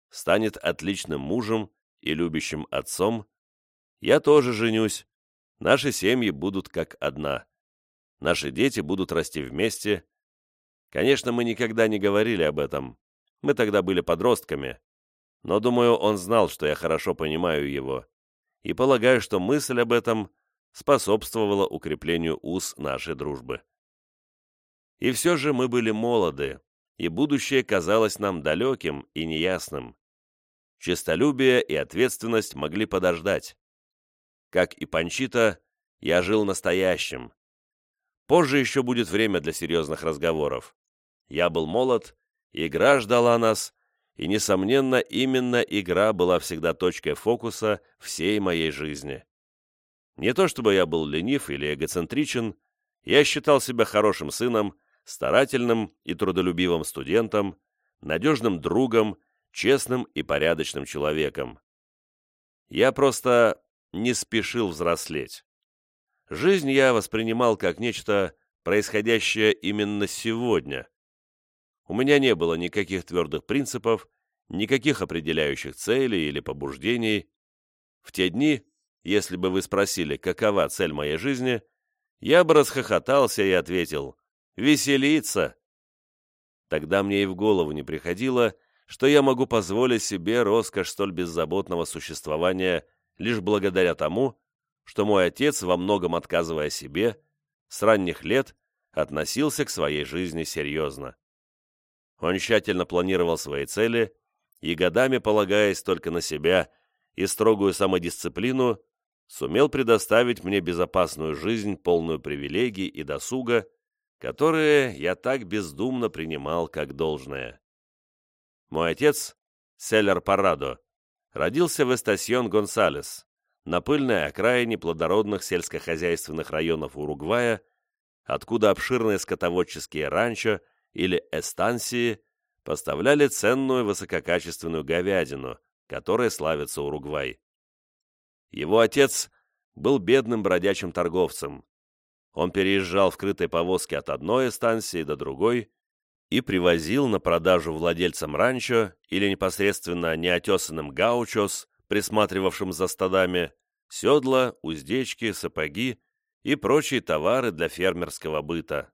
станет отличным мужем и любящим отцом. Я тоже женюсь. Наши семьи будут как одна. Наши дети будут расти вместе. Конечно, мы никогда не говорили об этом. Мы тогда были подростками. Но, думаю, он знал, что я хорошо понимаю его. И полагаю, что мысль об этом способствовало укреплению уз нашей дружбы. И все же мы были молоды, и будущее казалось нам далеким и неясным. Честолюбие и ответственность могли подождать. Как и Панчита, я жил настоящим. Позже еще будет время для серьезных разговоров. Я был молод, игра ждала нас, и, несомненно, именно игра была всегда точкой фокуса всей моей жизни. Не то чтобы я был ленив или эгоцентричен, я считал себя хорошим сыном, старательным и трудолюбивым студентом, надежным другом, честным и порядочным человеком. Я просто не спешил взрослеть. Жизнь я воспринимал как нечто, происходящее именно сегодня. У меня не было никаких твердых принципов, никаких определяющих целей или побуждений. В те дни если бы вы спросили, какова цель моей жизни, я бы расхохотался и ответил «Веселиться!». Тогда мне и в голову не приходило, что я могу позволить себе роскошь столь беззаботного существования лишь благодаря тому, что мой отец, во многом отказывая себе, с ранних лет относился к своей жизни серьезно. Он тщательно планировал свои цели и, годами полагаясь только на себя и строгую самодисциплину, сумел предоставить мне безопасную жизнь, полную привилегий и досуга, которые я так бездумно принимал как должное. Мой отец, Селлер Парадо, родился в Гонсалес, на пыльной окраине плодородных сельскохозяйственных районов Уругвая, откуда обширные скотоводческие ранчо или эстансии поставляли ценную высококачественную говядину, которой славится Уругвай. Его отец был бедным бродячим торговцем. Он переезжал в крытой повозке от одной станции до другой и привозил на продажу владельцам ранчо или непосредственно неотесанным гаучос, присматривавшим за стадами, седла, уздечки, сапоги и прочие товары для фермерского быта.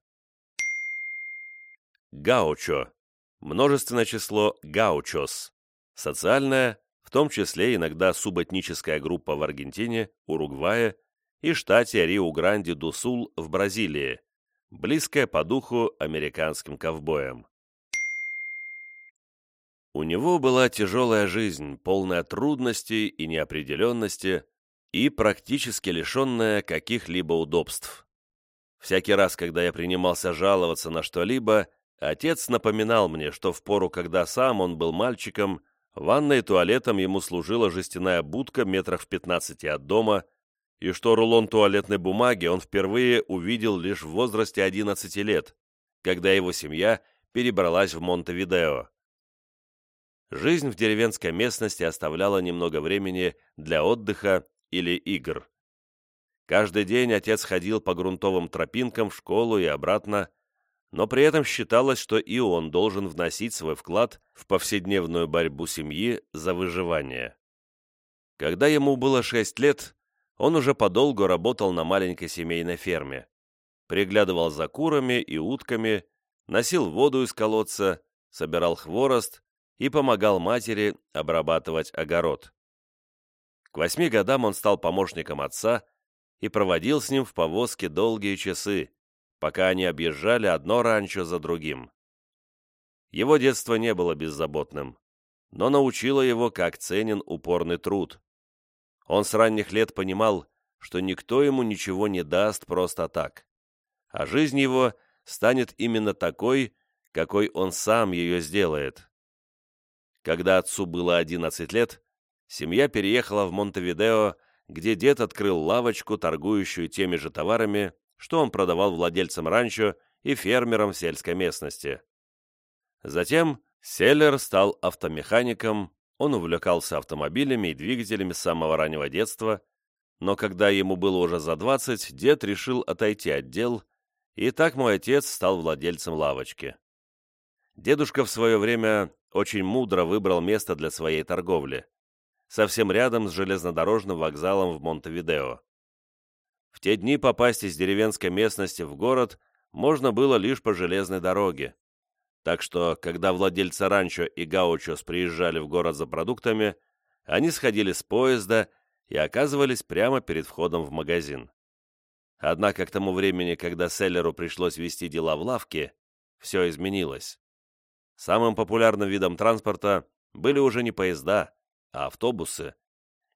Гаучо. Множественное число гаучос. Социальное, в том числе иногда субэтническая группа в Аргентине, Уругвае и штате Рио-Гранди-ду-Сул в Бразилии, близкая по духу американским ковбоям. У него была тяжелая жизнь, полная трудностей и неопределенности, и практически лишенная каких-либо удобств. Всякий раз, когда я принимался жаловаться на что-либо, отец напоминал мне, что в пору, когда сам он был мальчиком, Ванной и туалетом ему служила жестяная будка метрах в 15 от дома, и что рулон туалетной бумаги он впервые увидел лишь в возрасте 11 лет, когда его семья перебралась в Монтевидео. Жизнь в деревенской местности оставляла немного времени для отдыха или игр. Каждый день отец ходил по грунтовым тропинкам в школу и обратно, но при этом считалось, что и он должен вносить свой вклад в повседневную борьбу семьи за выживание. Когда ему было 6 лет, он уже подолгу работал на маленькой семейной ферме, приглядывал за курами и утками, носил воду из колодца, собирал хворост и помогал матери обрабатывать огород. К восьми годам он стал помощником отца и проводил с ним в повозке долгие часы, пока они объезжали одно ранчо за другим. Его детство не было беззаботным, но научило его, как ценен упорный труд. Он с ранних лет понимал, что никто ему ничего не даст просто так, а жизнь его станет именно такой, какой он сам ее сделает. Когда отцу было 11 лет, семья переехала в Монтевидео, где дед открыл лавочку, торгующую теми же товарами, что он продавал владельцам ранчо и фермерам сельской местности. Затем Селлер стал автомехаником, он увлекался автомобилями и двигателями с самого раннего детства, но когда ему было уже за 20, дед решил отойти от дел, и так мой отец стал владельцем лавочки. Дедушка в свое время очень мудро выбрал место для своей торговли, совсем рядом с железнодорожным вокзалом в Монтевидео. В те дни попасть из деревенской местности в город можно было лишь по железной дороге, так что, когда владельцы ранчо и гаучос приезжали в город за продуктами, они сходили с поезда и оказывались прямо перед входом в магазин. Однако к тому времени, когда селлеру пришлось вести дела в лавке, все изменилось. Самым популярным видом транспорта были уже не поезда, а автобусы,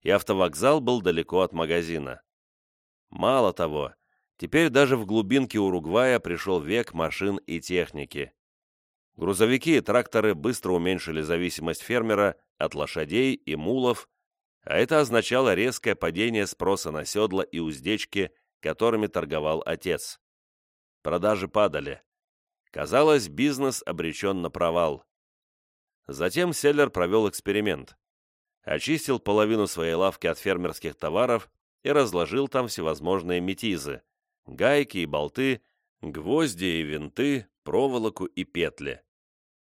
и автовокзал был далеко от магазина. Мало того, теперь даже в глубинке Уругвая пришел век машин и техники. Грузовики и тракторы быстро уменьшили зависимость фермера от лошадей и мулов, а это означало резкое падение спроса на седла и уздечки, которыми торговал отец. Продажи падали. Казалось, бизнес обречен на провал. Затем Селлер провел эксперимент. Очистил половину своей лавки от фермерских товаров и разложил там всевозможные метизы, гайки и болты, гвозди и винты, проволоку и петли.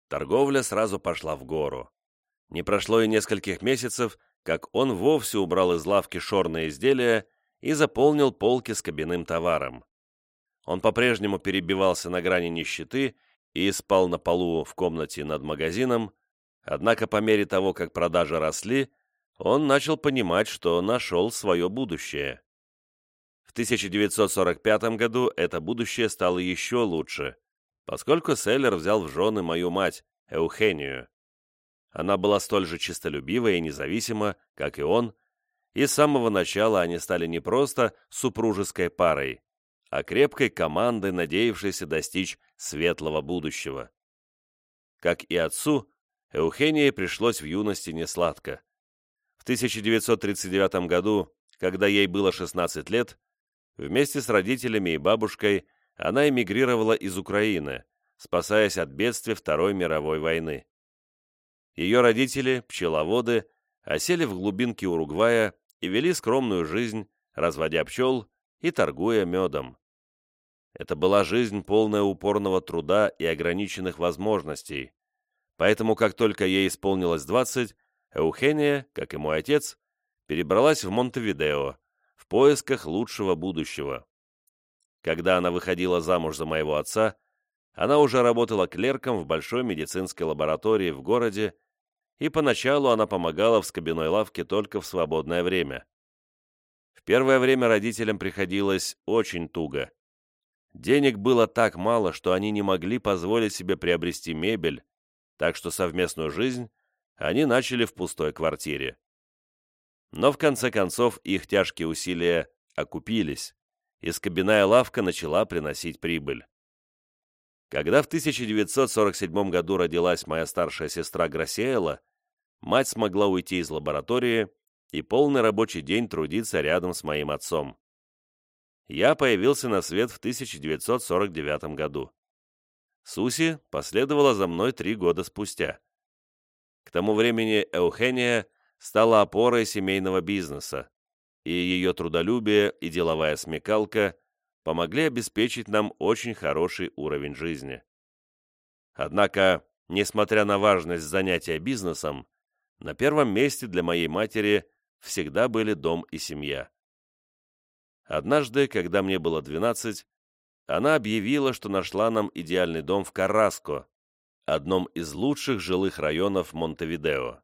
Торговля сразу пошла в гору. Не прошло и нескольких месяцев, как он вовсе убрал из лавки шорные изделия и заполнил полки с кабинным товаром. Он по-прежнему перебивался на грани нищеты и спал на полу в комнате над магазином, однако по мере того, как продажи росли, он начал понимать, что нашел свое будущее. В 1945 году это будущее стало еще лучше – поскольку Селлер взял в жены мою мать, Эухению. Она была столь же честолюбива и независима, как и он, и с самого начала они стали не просто супружеской парой, а крепкой командой, надеявшейся достичь светлого будущего. Как и отцу, Эухении пришлось в юности несладко. В 1939 году, когда ей было 16 лет, вместе с родителями и бабушкой она эмигрировала из Украины, спасаясь от бедствия Второй мировой войны. Ее родители, пчеловоды, осели в глубинке Уругвая и вели скромную жизнь, разводя пчел и торгуя медом. Это была жизнь, полная упорного труда и ограниченных возможностей, поэтому как только ей исполнилось 20, Эухения, как и мой отец, перебралась в Монтевидео в поисках лучшего будущего. Когда она выходила замуж за моего отца, она уже работала клерком в большой медицинской лаборатории в городе, и поначалу она помогала в скобяной лавке только в свободное время. В первое время родителям приходилось очень туго. Денег было так мало, что они не могли позволить себе приобрести мебель, так что совместную жизнь они начали в пустой квартире. Но в конце концов их тяжкие усилия окупились и скобяная лавка начала приносить прибыль. Когда в 1947 году родилась моя старшая сестра Грасиэла, мать смогла уйти из лаборатории и полный рабочий день трудиться рядом с моим отцом. Я появился на свет в 1949 году. Суси последовала за мной три года спустя. К тому времени Эухения стала опорой семейного бизнеса и ее трудолюбие и деловая смекалка помогли обеспечить нам очень хороший уровень жизни. Однако, несмотря на важность занятия бизнесом, на первом месте для моей матери всегда были дом и семья. Однажды, когда мне было 12, она объявила, что нашла нам идеальный дом в Карраско, одном из лучших жилых районов Монтевидео.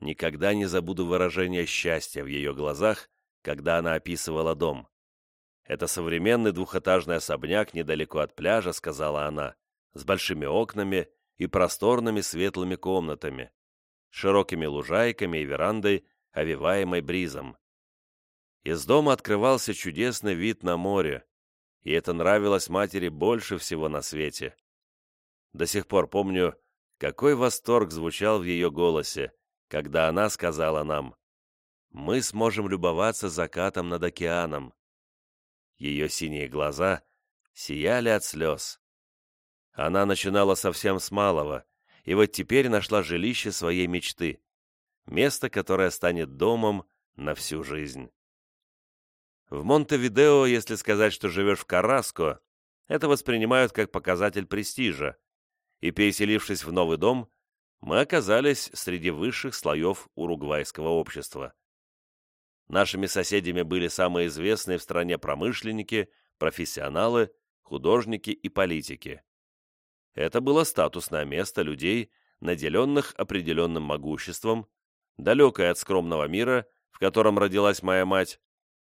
Никогда не забуду выражение счастья в ее глазах, когда она описывала дом. «Это современный двухэтажный особняк недалеко от пляжа», — сказала она, «с большими окнами и просторными светлыми комнатами, широкими лужайками и верандой, овиваемой бризом. Из дома открывался чудесный вид на море, и это нравилось матери больше всего на свете. До сих пор помню, какой восторг звучал в ее голосе, когда она сказала нам «Мы сможем любоваться закатом над океаном». Ее синие глаза сияли от слез. Она начинала совсем с малого, и вот теперь нашла жилище своей мечты, место, которое станет домом на всю жизнь. В Монтевидео, если сказать, что живешь в Караско, это воспринимают как показатель престижа, и, переселившись в новый дом, мы оказались среди высших слоев уругвайского общества. Нашими соседями были самые известные в стране промышленники, профессионалы, художники и политики. Это было статусное место людей, наделенных определенным могуществом, далекое от скромного мира, в котором родилась моя мать,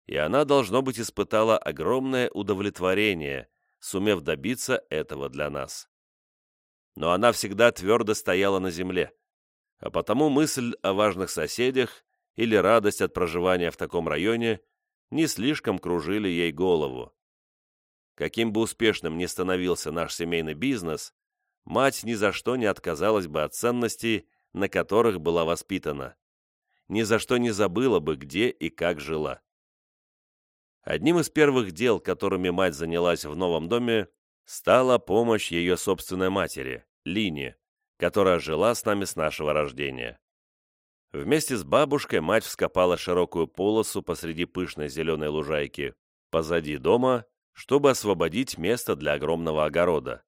и она, должно быть, испытала огромное удовлетворение, сумев добиться этого для нас. Но она всегда твердо стояла на земле, а потому мысль о важных соседях или радость от проживания в таком районе не слишком кружили ей голову. Каким бы успешным ни становился наш семейный бизнес, мать ни за что не отказалась бы от ценностей, на которых была воспитана. Ни за что не забыла бы, где и как жила. Одним из первых дел, которыми мать занялась в новом доме, стала помощь ее собственной матери, Лине, которая жила с нами с нашего рождения. Вместе с бабушкой мать вскопала широкую полосу посреди пышной зеленой лужайки позади дома, чтобы освободить место для огромного огорода.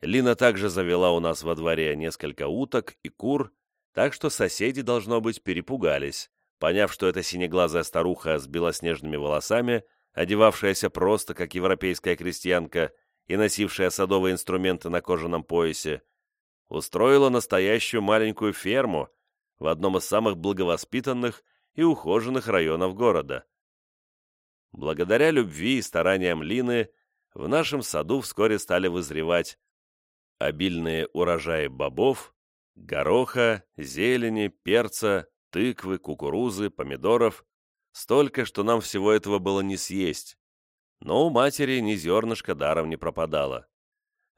Лина также завела у нас во дворе несколько уток и кур, так что соседи, должно быть, перепугались, Поняв, что это синеглазая старуха с белоснежными волосами, одевавшаяся просто как европейская крестьянка и носившая садовые инструменты на кожаном поясе, устроила настоящую маленькую ферму в одном из самых благовоспитанных и ухоженных районов города. Благодаря любви и стараниям Лины в нашем саду вскоре стали вызревать обильные урожаи бобов, гороха, зелени, перца, тыквы, кукурузы, помидоров, столько, что нам всего этого было не съесть. Но у матери ни зернышка даром не пропадало.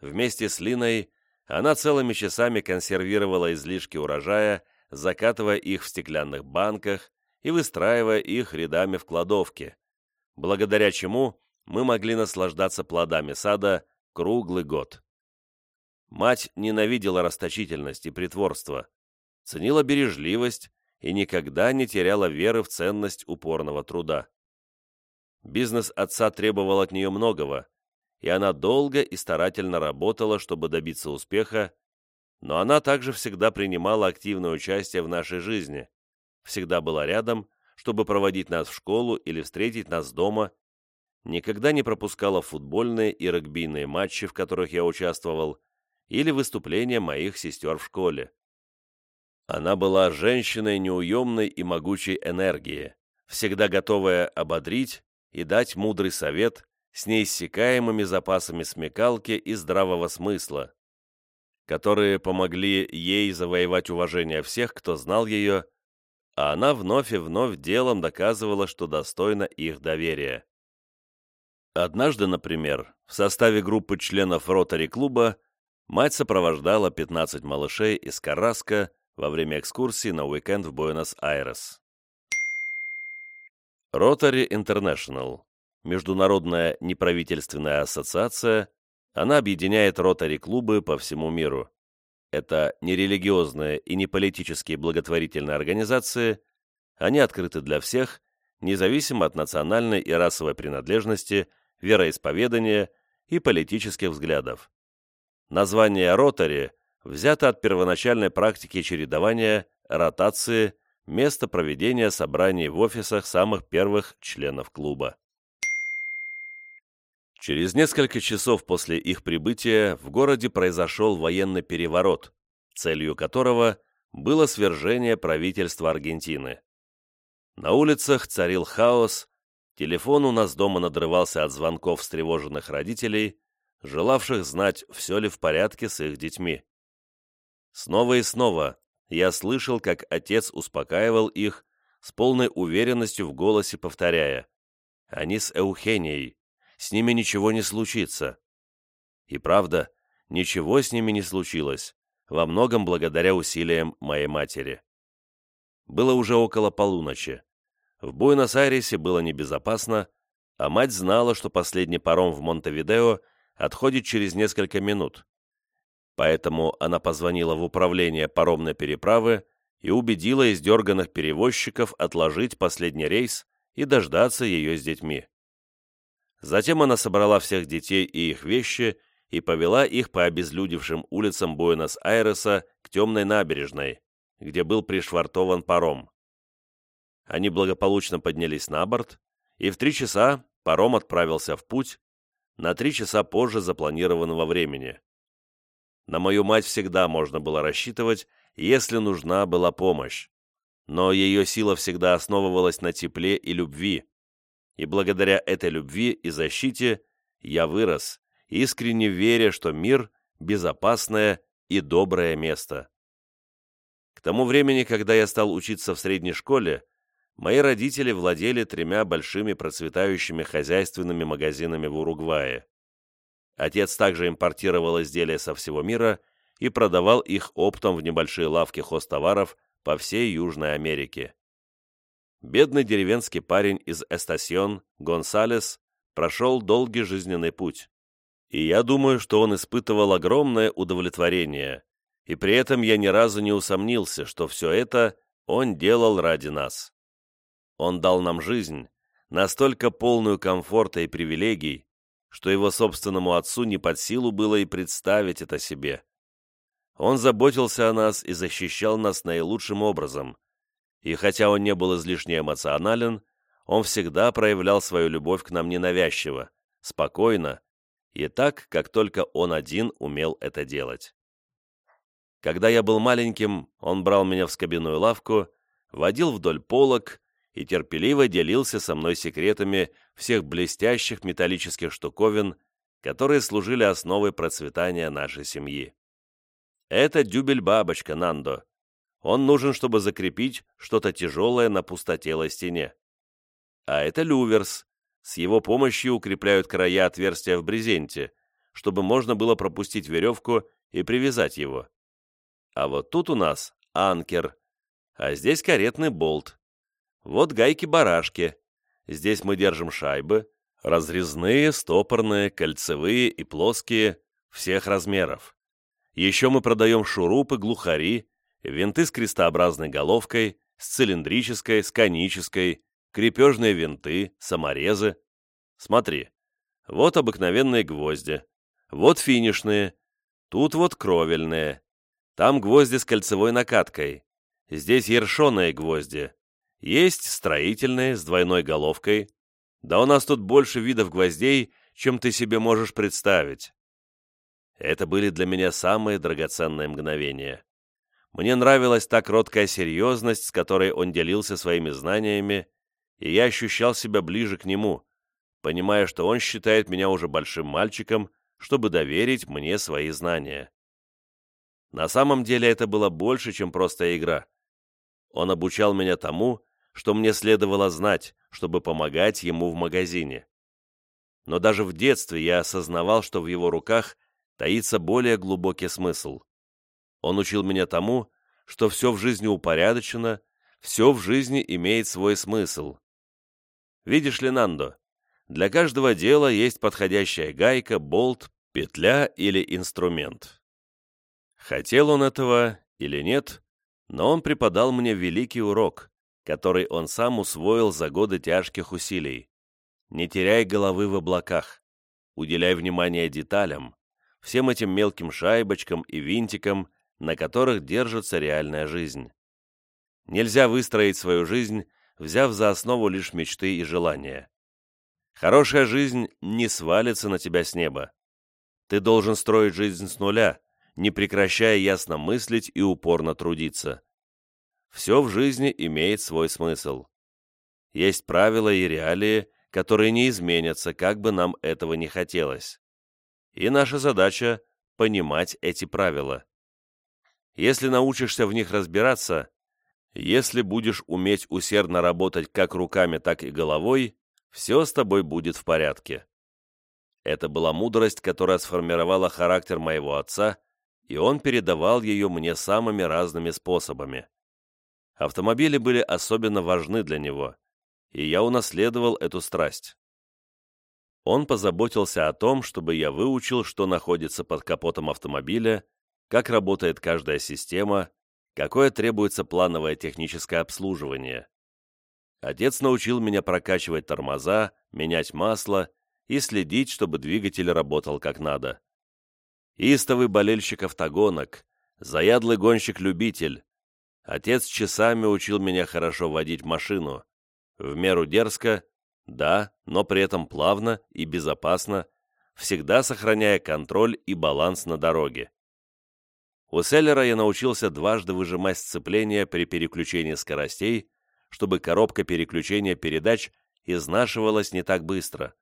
Вместе с Линой она целыми часами консервировала излишки урожая, закатывая их в стеклянных банках и выстраивая их рядами в кладовке, благодаря чему мы могли наслаждаться плодами сада круглый год. Мать ненавидела расточительность и притворство, ценила бережливость и никогда не теряла веры в ценность упорного труда. Бизнес отца требовал от нее многого, и она долго и старательно работала, чтобы добиться успеха, но она также всегда принимала активное участие в нашей жизни, всегда была рядом, чтобы проводить нас в школу или встретить нас дома, никогда не пропускала футбольные и регбийные матчи, в которых я участвовал, или выступления моих сестер в школе. Она была женщиной неуемной и могучей энергии, всегда готовая ободрить и дать мудрый совет с неиссякаемыми запасами смекалки и здравого смысла, которые помогли ей завоевать уважение всех, кто знал ее, а она вновь и вновь делом доказывала, что достойна их доверия. Однажды, например, в составе группы членов ротари-клуба мать сопровождала 15 малышей из Караска во время экскурсии на уикенд в Буэнос-Айрес. Rotary International – международная неправительственная ассоциация, она объединяет ротари-клубы по всему миру. Это нерелигиозные и неполитические благотворительные организации, они открыты для всех, независимо от национальной и расовой принадлежности, вероисповедания и политических взглядов. Название «Ротари» взято от первоначальной практики чередования, ротации, места проведения собраний в офисах самых первых членов клуба. Через несколько часов после их прибытия в городе произошел военный переворот, целью которого было свержение правительства Аргентины. На улицах царил хаос, телефон у нас дома надрывался от звонков встревоженных родителей, желавших знать, все ли в порядке с их детьми. Снова и снова я слышал, как отец успокаивал их, с полной уверенностью в голосе повторяя «Они с Эухенией, с ними ничего не случится». И правда, ничего с ними не случилось, во многом благодаря усилиям моей матери. Было уже около полуночи. В Буэнос-Айресе было небезопасно, а мать знала, что последний паром в Монтевидео отходит через несколько минут. Поэтому она позвонила в управление паромной переправы и убедила издерганных перевозчиков отложить последний рейс и дождаться ее с детьми. Затем она собрала всех детей и их вещи и повела их по обезлюдевшим улицам Буэнос-Айреса к темной набережной, где был пришвартован паром. Они благополучно поднялись на борт, и в три часа паром отправился в путь на три часа позже запланированного времени. На мою мать всегда можно было рассчитывать, если нужна была помощь, но ее сила всегда основывалась на тепле и любви, и благодаря этой любви и защите я вырос, искренне веря, что мир – безопасное и доброе место. К тому времени, когда я стал учиться в средней школе, мои родители владели тремя большими процветающими хозяйственными магазинами в Уругвае. Отец также импортировал изделия со всего мира и продавал их оптом в небольшие лавки хозтоваров по всей Южной Америке. Бедный деревенский парень из Эстасьон, Гонсалес, прошел долгий жизненный путь. И я думаю, что он испытывал огромное удовлетворение, и при этом я ни разу не усомнился, что все это он делал ради нас. Он дал нам жизнь, настолько полную комфорта и привилегий, что его собственному отцу не под силу было и представить это себе. Он заботился о нас и защищал нас наилучшим образом, и хотя он не был излишне эмоционален, он всегда проявлял свою любовь к нам ненавязчиво, спокойно и так, как только он один умел это делать. Когда я был маленьким, он брал меня в скобяную лавку, водил вдоль полок и терпеливо делился со мной секретами всех блестящих металлических штуковин, которые служили основой процветания нашей семьи. Это дюбель-бабочка, Нандо. Он нужен, чтобы закрепить что-то тяжелое на пустотелой стене. А это люверс. С его помощью укрепляют края отверстия в брезенте, чтобы можно было пропустить веревку и привязать его. А вот тут у нас анкер, а здесь каретный болт. Вот гайки-барашки. Здесь мы держим шайбы, разрезные, стопорные, кольцевые и плоские, всех размеров. Еще мы продаем шурупы, глухари, винты с крестообразной головкой, с цилиндрической, с конической, крепежные винты, саморезы. Смотри, вот обыкновенные гвозди, вот финишные, тут вот кровельные, там гвозди с кольцевой накаткой, здесь ершоные гвозди, есть строительные с двойной головкой. Да у нас тут больше видов гвоздей, чем ты себе можешь представить. Это были для меня самые драгоценные мгновения. Мне нравилась та кроткая серьезность, с которой он делился своими знаниями, и я ощущал себя ближе к нему, понимая, что он считает меня уже большим мальчиком, чтобы доверить мне свои знания. На самом деле это было больше, чем просто игра. Он обучал меня тому, что мне следовало знать, чтобы помогать ему в магазине. Но даже в детстве я осознавал, что в его руках таится более глубокий смысл. Он учил меня тому, что все в жизни упорядочено, все в жизни имеет свой смысл. Видишь ли, Нандо, для каждого дела есть подходящая гайка, болт, петля или инструмент. Хотел он этого или нет, но он преподал мне великий урок, который он сам усвоил за годы тяжких усилий. Не теряй головы в облаках, уделяй внимание деталям, всем этим мелким шайбочкам и винтикам, на которых держится реальная жизнь. Нельзя выстроить свою жизнь, взяв за основу лишь мечты и желания. Хорошая жизнь не свалится на тебя с неба. Ты должен строить жизнь с нуля, не прекращая ясно мыслить и упорно трудиться. Все в жизни имеет свой смысл. Есть правила и реалии, которые не изменятся, как бы нам этого не хотелось. И наша задача – понимать эти правила. Если научишься в них разбираться, Если будешь уметь усердно работать как руками, так и головой, все с тобой будет в порядке. Это была мудрость, которая сформировала характер моего отца, и он передавал ее мне самыми разными способами. Автомобили были особенно важны для него, и я унаследовал эту страсть. Он позаботился о том, чтобы я выучил, что находится под капотом автомобиля, как работает каждая система, какое требуется плановое техническое обслуживание. Отец научил меня прокачивать тормоза, менять масло и следить, чтобы двигатель работал как надо. Истовый болельщик автогонок, заядлый гонщик-любитель. Отец часами учил меня хорошо водить машину. В меру дерзко, да, но при этом плавно и безопасно, всегда сохраняя контроль и баланс на дороге. У Селлера я научился дважды выжимать сцепление при переключении скоростей, чтобы коробка переключения передач изнашивалась не так быстро.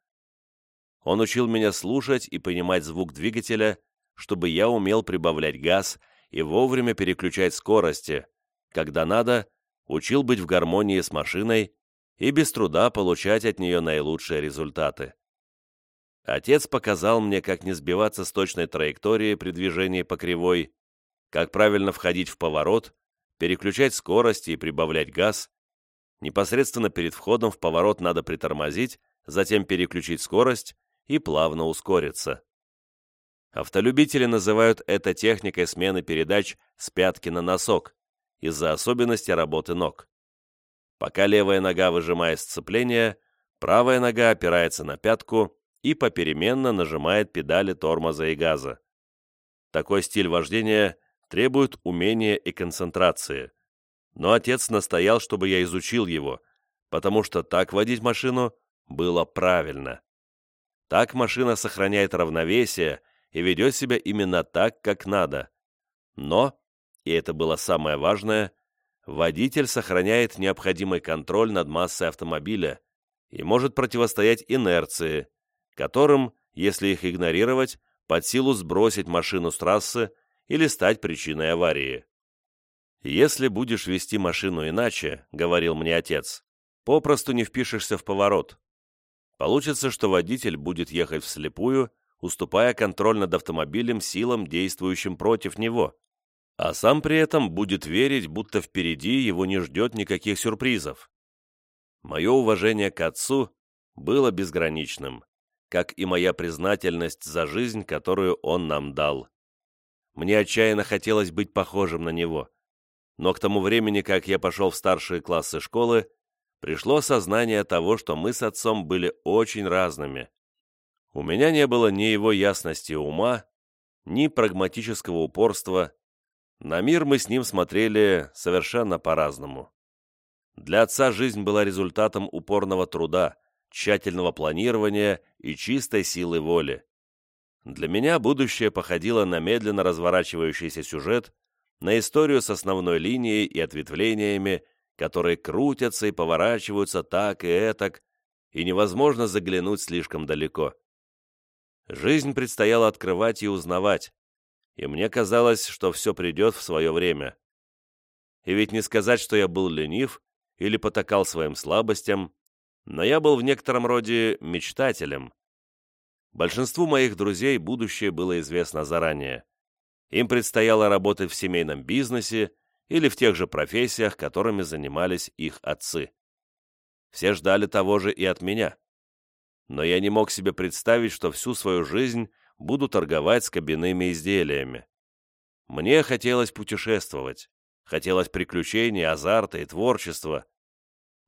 Он учил меня слушать и понимать звук двигателя, чтобы я умел прибавлять газ и вовремя переключать скорости, когда надо, учил быть в гармонии с машиной и без труда получать от нее наилучшие результаты. Отец показал мне, как не сбиваться с точной траектории при движении по кривой, как правильно входить в поворот, переключать скорости и прибавлять газ. Непосредственно перед входом в поворот надо притормозить, затем переключить скорость и плавно ускориться. Автолюбители называют это техникой смены передач с пятки на носок из-за особенностей работы ног. Пока левая нога выжимает сцепление, правая нога опирается на пятку и попеременно нажимает педали тормоза и газа. Такой стиль вождения требует умения и концентрации. Но отец настоял, чтобы я изучил его, потому что так водить машину было правильно. Так машина сохраняет равновесие и ведет себя именно так, как надо. Но, и это было самое важное, водитель сохраняет необходимый контроль над массой автомобиля и может противостоять инерции, которым, если их игнорировать, под силу сбросить машину с трассы или стать причиной аварии. «Если будешь вести машину иначе, — говорил мне отец, — попросту не впишешься в поворот. Получится, что водитель будет ехать вслепую, уступая контроль над автомобилем силам, действующим против него, а сам при этом будет верить, будто впереди его не ждет никаких сюрпризов. Мое уважение к отцу было безграничным, как и моя признательность за жизнь, которую он нам дал. Мне отчаянно хотелось быть похожим на него. Но к тому времени, как я пошел в старшие классы школы, пришло сознание того, что мы с отцом были очень разными. У меня не было ни его ясности ума, ни прагматического упорства. На мир мы с ним смотрели совершенно по-разному. Для отца жизнь была результатом упорного труда, тщательного планирования и чистой силы воли. Для меня будущее походило на медленно разворачивающийся сюжет, на историю с основной линией и ответвлениями, которые крутятся и поворачиваются так и этак, и невозможно заглянуть слишком далеко. Жизнь предстояло открывать и узнавать, и мне казалось, что все придет в свое время. И ведь не сказать, что я был ленив или потакал своим слабостям, но я был в некотором роде мечтателем, Большинству моих друзей будущее было известно заранее. Им предстояло работать в семейном бизнесе или в тех же профессиях, которыми занимались их отцы. Все ждали того же и от меня. Но я не мог себе представить, что всю свою жизнь буду торговать с кабинными изделиями. Мне хотелось путешествовать, хотелось приключений, азарта и творчества.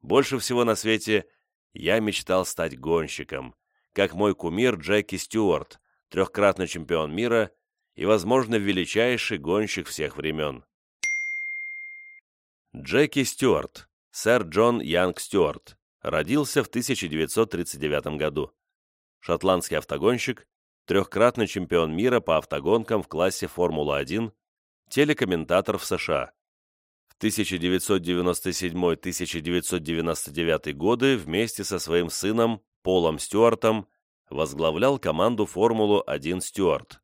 Больше всего на свете я мечтал стать гонщиком, как мой кумир Джеки Стюарт, трехкратный чемпион мира и, возможно, величайший гонщик всех времен. Джеки Стюарт, сэр Джон Янг Стюарт, родился в 1939 году. Шотландский автогонщик, трехкратный чемпион мира по автогонкам в классе Формула-1, телекомментатор в США. В 1997-1999 годы вместе со своим сыном Полом Стюартом возглавлял команду Формулу-1 Стюарт.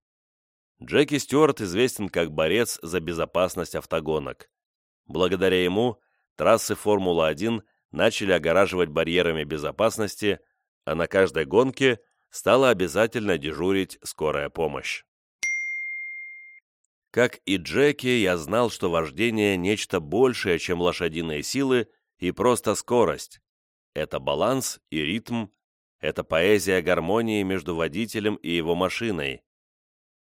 Джеки Стюарт известен как борец за безопасность автогонок. Благодаря ему трассы Формулы-1 начали огораживать барьерами безопасности, а на каждой гонке стала обязательно дежурить скорая помощь. Как и Джеки, я знал, что вождение – нечто большее, чем лошадиные силы и просто скорость. Это баланс и ритм, это поэзия гармонии между водителем и его машиной.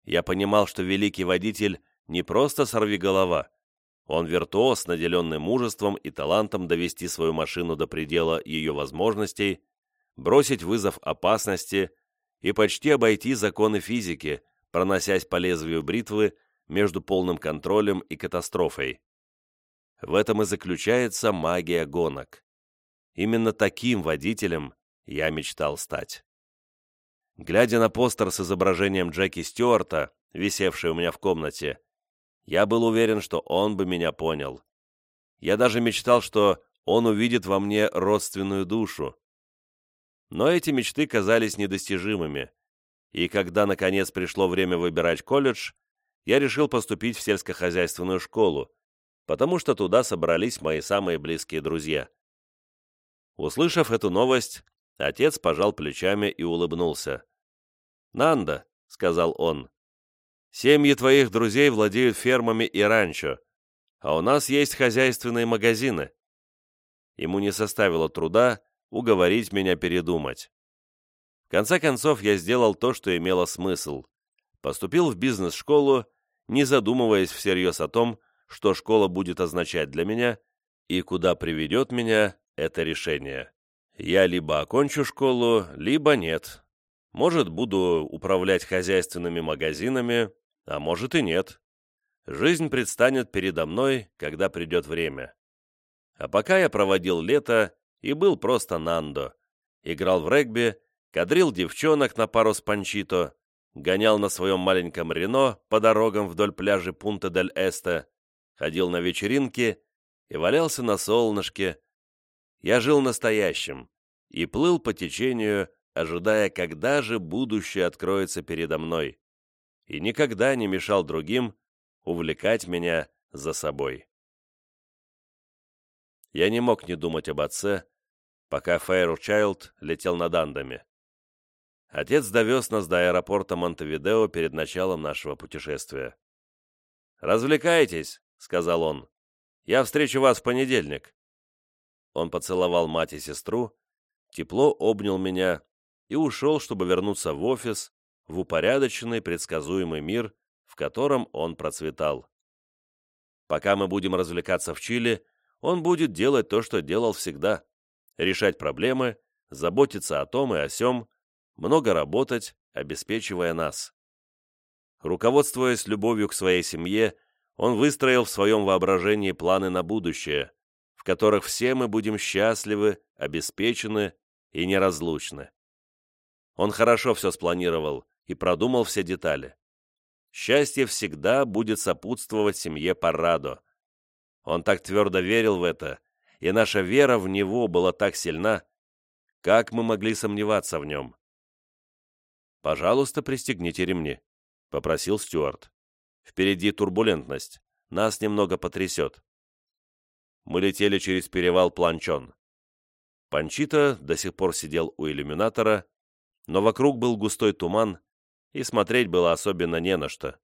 Я понимал, что великий водитель не просто сорвиголова, он виртуоз, наделенный мужеством и талантом довести свою машину до предела ее возможностей, бросить вызов опасности и почти обойти законы физики, проносясь по лезвию бритвы между полным контролем и катастрофой. В этом и заключается магия гонок. Именно таким водителем я мечтал стать. Глядя на постер с изображением Джеки Стюарта, висевший у меня в комнате, я был уверен, что он бы меня понял. Я даже мечтал, что он увидит во мне родственную душу. Но эти мечты казались недостижимыми, и когда, наконец, пришло время выбирать колледж, я решил поступить в сельскохозяйственную школу, потому что туда собрались мои самые близкие друзья. Услышав эту новость, отец пожал плечами и улыбнулся. «Нанда», — сказал он, — «семьи твоих друзей владеют фермами и ранчо, а у нас есть хозяйственные магазины». Ему не составило труда уговорить меня передумать. В конце концов, я сделал то, что имело смысл. Поступил в бизнес-школу не задумываясь всерьез о том, что школа будет означать для меня и куда приведет меня это решение. Я либо окончу школу, либо нет. Может, буду управлять хозяйственными магазинами, а может и нет. Жизнь предстанет передо мной, когда придет время. А пока я проводил лето и был просто Нандо. Играл в регби, кадрил девчонок на пару с Панчито, гонял на своем маленьком Рено по дорогам вдоль пляжа Пунта-дель-Эста, ходил на вечеринки и валялся на солнышке. Я жил настоящим и плыл по течению, ожидая, когда же будущее откроется передо мной, и никогда не мешал другим увлекать меня за собой. Я не мог не думать об отце, пока Фэйрчайлд летел над Андами. Отец довез нас до аэропорта Монтевидео перед началом нашего путешествия. «Развлекайтесь», — сказал он. «Я встречу вас в понедельник». Он поцеловал мать и сестру, тепло обнял меня и ушел, чтобы вернуться в офис, в упорядоченный, предсказуемый мир, в котором он процветал. Пока мы будем развлекаться в Чили, он будет делать то, что делал всегда — решать проблемы, заботиться о том и о сём, много работать, обеспечивая нас. Руководствуясь любовью к своей семье, он выстроил в своем воображении планы на будущее, в которых все мы будем счастливы, обеспечены и неразлучны. Он хорошо все спланировал и продумал все детали. Счастье всегда будет сопутствовать семье Парадо. Он так твердо верил в это, и наша вера в него была так сильна, как мы могли сомневаться в нем. «Пожалуйста, пристегните ремни», — попросил Стюарт. «Впереди турбулентность. Нас немного потрясет». Мы летели через перевал Планчон. Панчита до сих пор сидел у иллюминатора, но вокруг был густой туман, и смотреть было особенно не на что.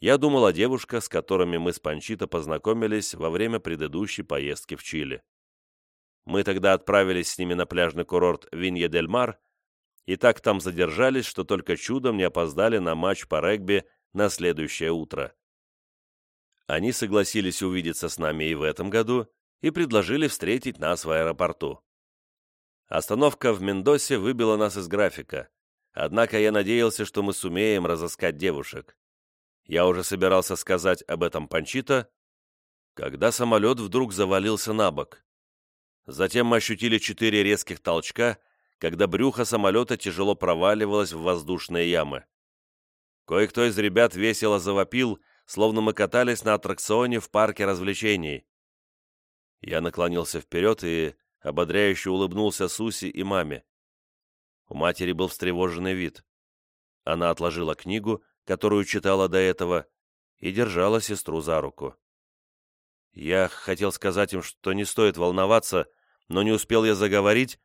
Я думал о девушках, с которыми мы с Панчито познакомились во время предыдущей поездки в Чили. Мы тогда отправились с ними на пляжный курорт Винья-дель-Мар, и так там задержались, что только чудом не опоздали на матч по регби на следующее утро. Они согласились увидеться с нами и в этом году и предложили встретить нас в аэропорту. Остановка в Мендосе выбила нас из графика, однако я надеялся, что мы сумеем разыскать девушек. Я уже собирался сказать об этом Панчито, когда самолет вдруг завалился на бок. Затем мы ощутили четыре резких толчка, когда брюхо самолета тяжело проваливалось в воздушные ямы. Кое-кто из ребят весело завопил, словно мы катались на аттракционе в парке развлечений. Я наклонился вперед и ободряюще улыбнулся Суси и маме. У матери был встревоженный вид. Она отложила книгу, которую читала до этого, и держала сестру за руку. Я хотел сказать им, что не стоит волноваться, но не успел я заговорить,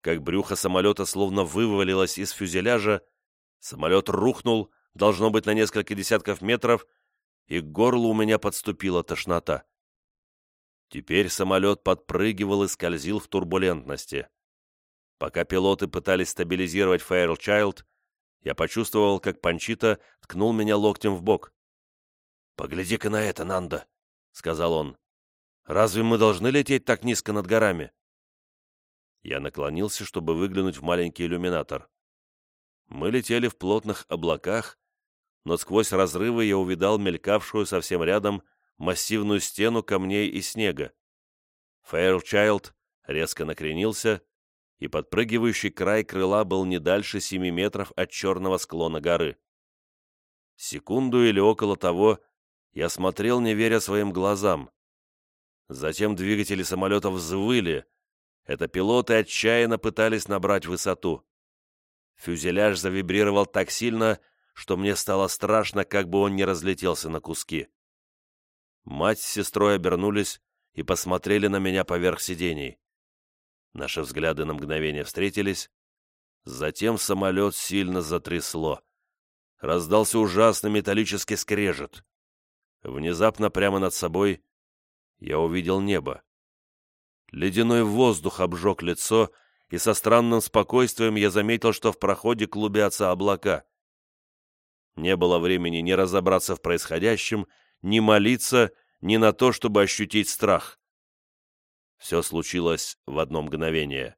как брюхо самолета словно вывалилось из фюзеляжа, самолет рухнул, должно быть, на несколько десятков метров, и к горлу у меня подступила тошнота. Теперь самолет подпрыгивал и скользил в турбулентности. Пока пилоты пытались стабилизировать Фэйрлчайлд, я почувствовал, как Панчита ткнул меня локтем в бок. «Погляди-ка на это, Нанда!» — сказал он. «Разве мы должны лететь так низко над горами?» Я наклонился, чтобы выглянуть в маленький иллюминатор. Мы летели в плотных облаках, но сквозь разрывы я увидал мелькавшую совсем рядом массивную стену камней и снега. Фэйрчайлд резко накренился, и подпрыгивающий край крыла был не дальше семи метров от черного склона горы. Секунду или около того я смотрел, не веря своим глазам. Затем двигатели самолета взвыли. Это пилоты отчаянно пытались набрать высоту. Фюзеляж завибрировал так сильно, что мне стало страшно, как бы он не разлетелся на куски. Мать с сестрой обернулись и посмотрели на меня поверх сидений. Наши взгляды на мгновение встретились. Затем самолет сильно затрясло. Раздался ужасный металлический скрежет. Внезапно прямо над собой я увидел небо. Ледяной воздух обжег лицо, и со странным спокойствием я заметил, что в проходе клубятся облака. Не было времени ни разобраться в происходящем, ни молиться, ни на то, чтобы ощутить страх. Все случилось в одно мгновение.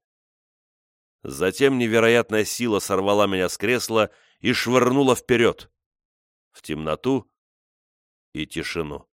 Затем невероятная сила сорвала меня с кресла и швырнула вперед. В темноту и тишину.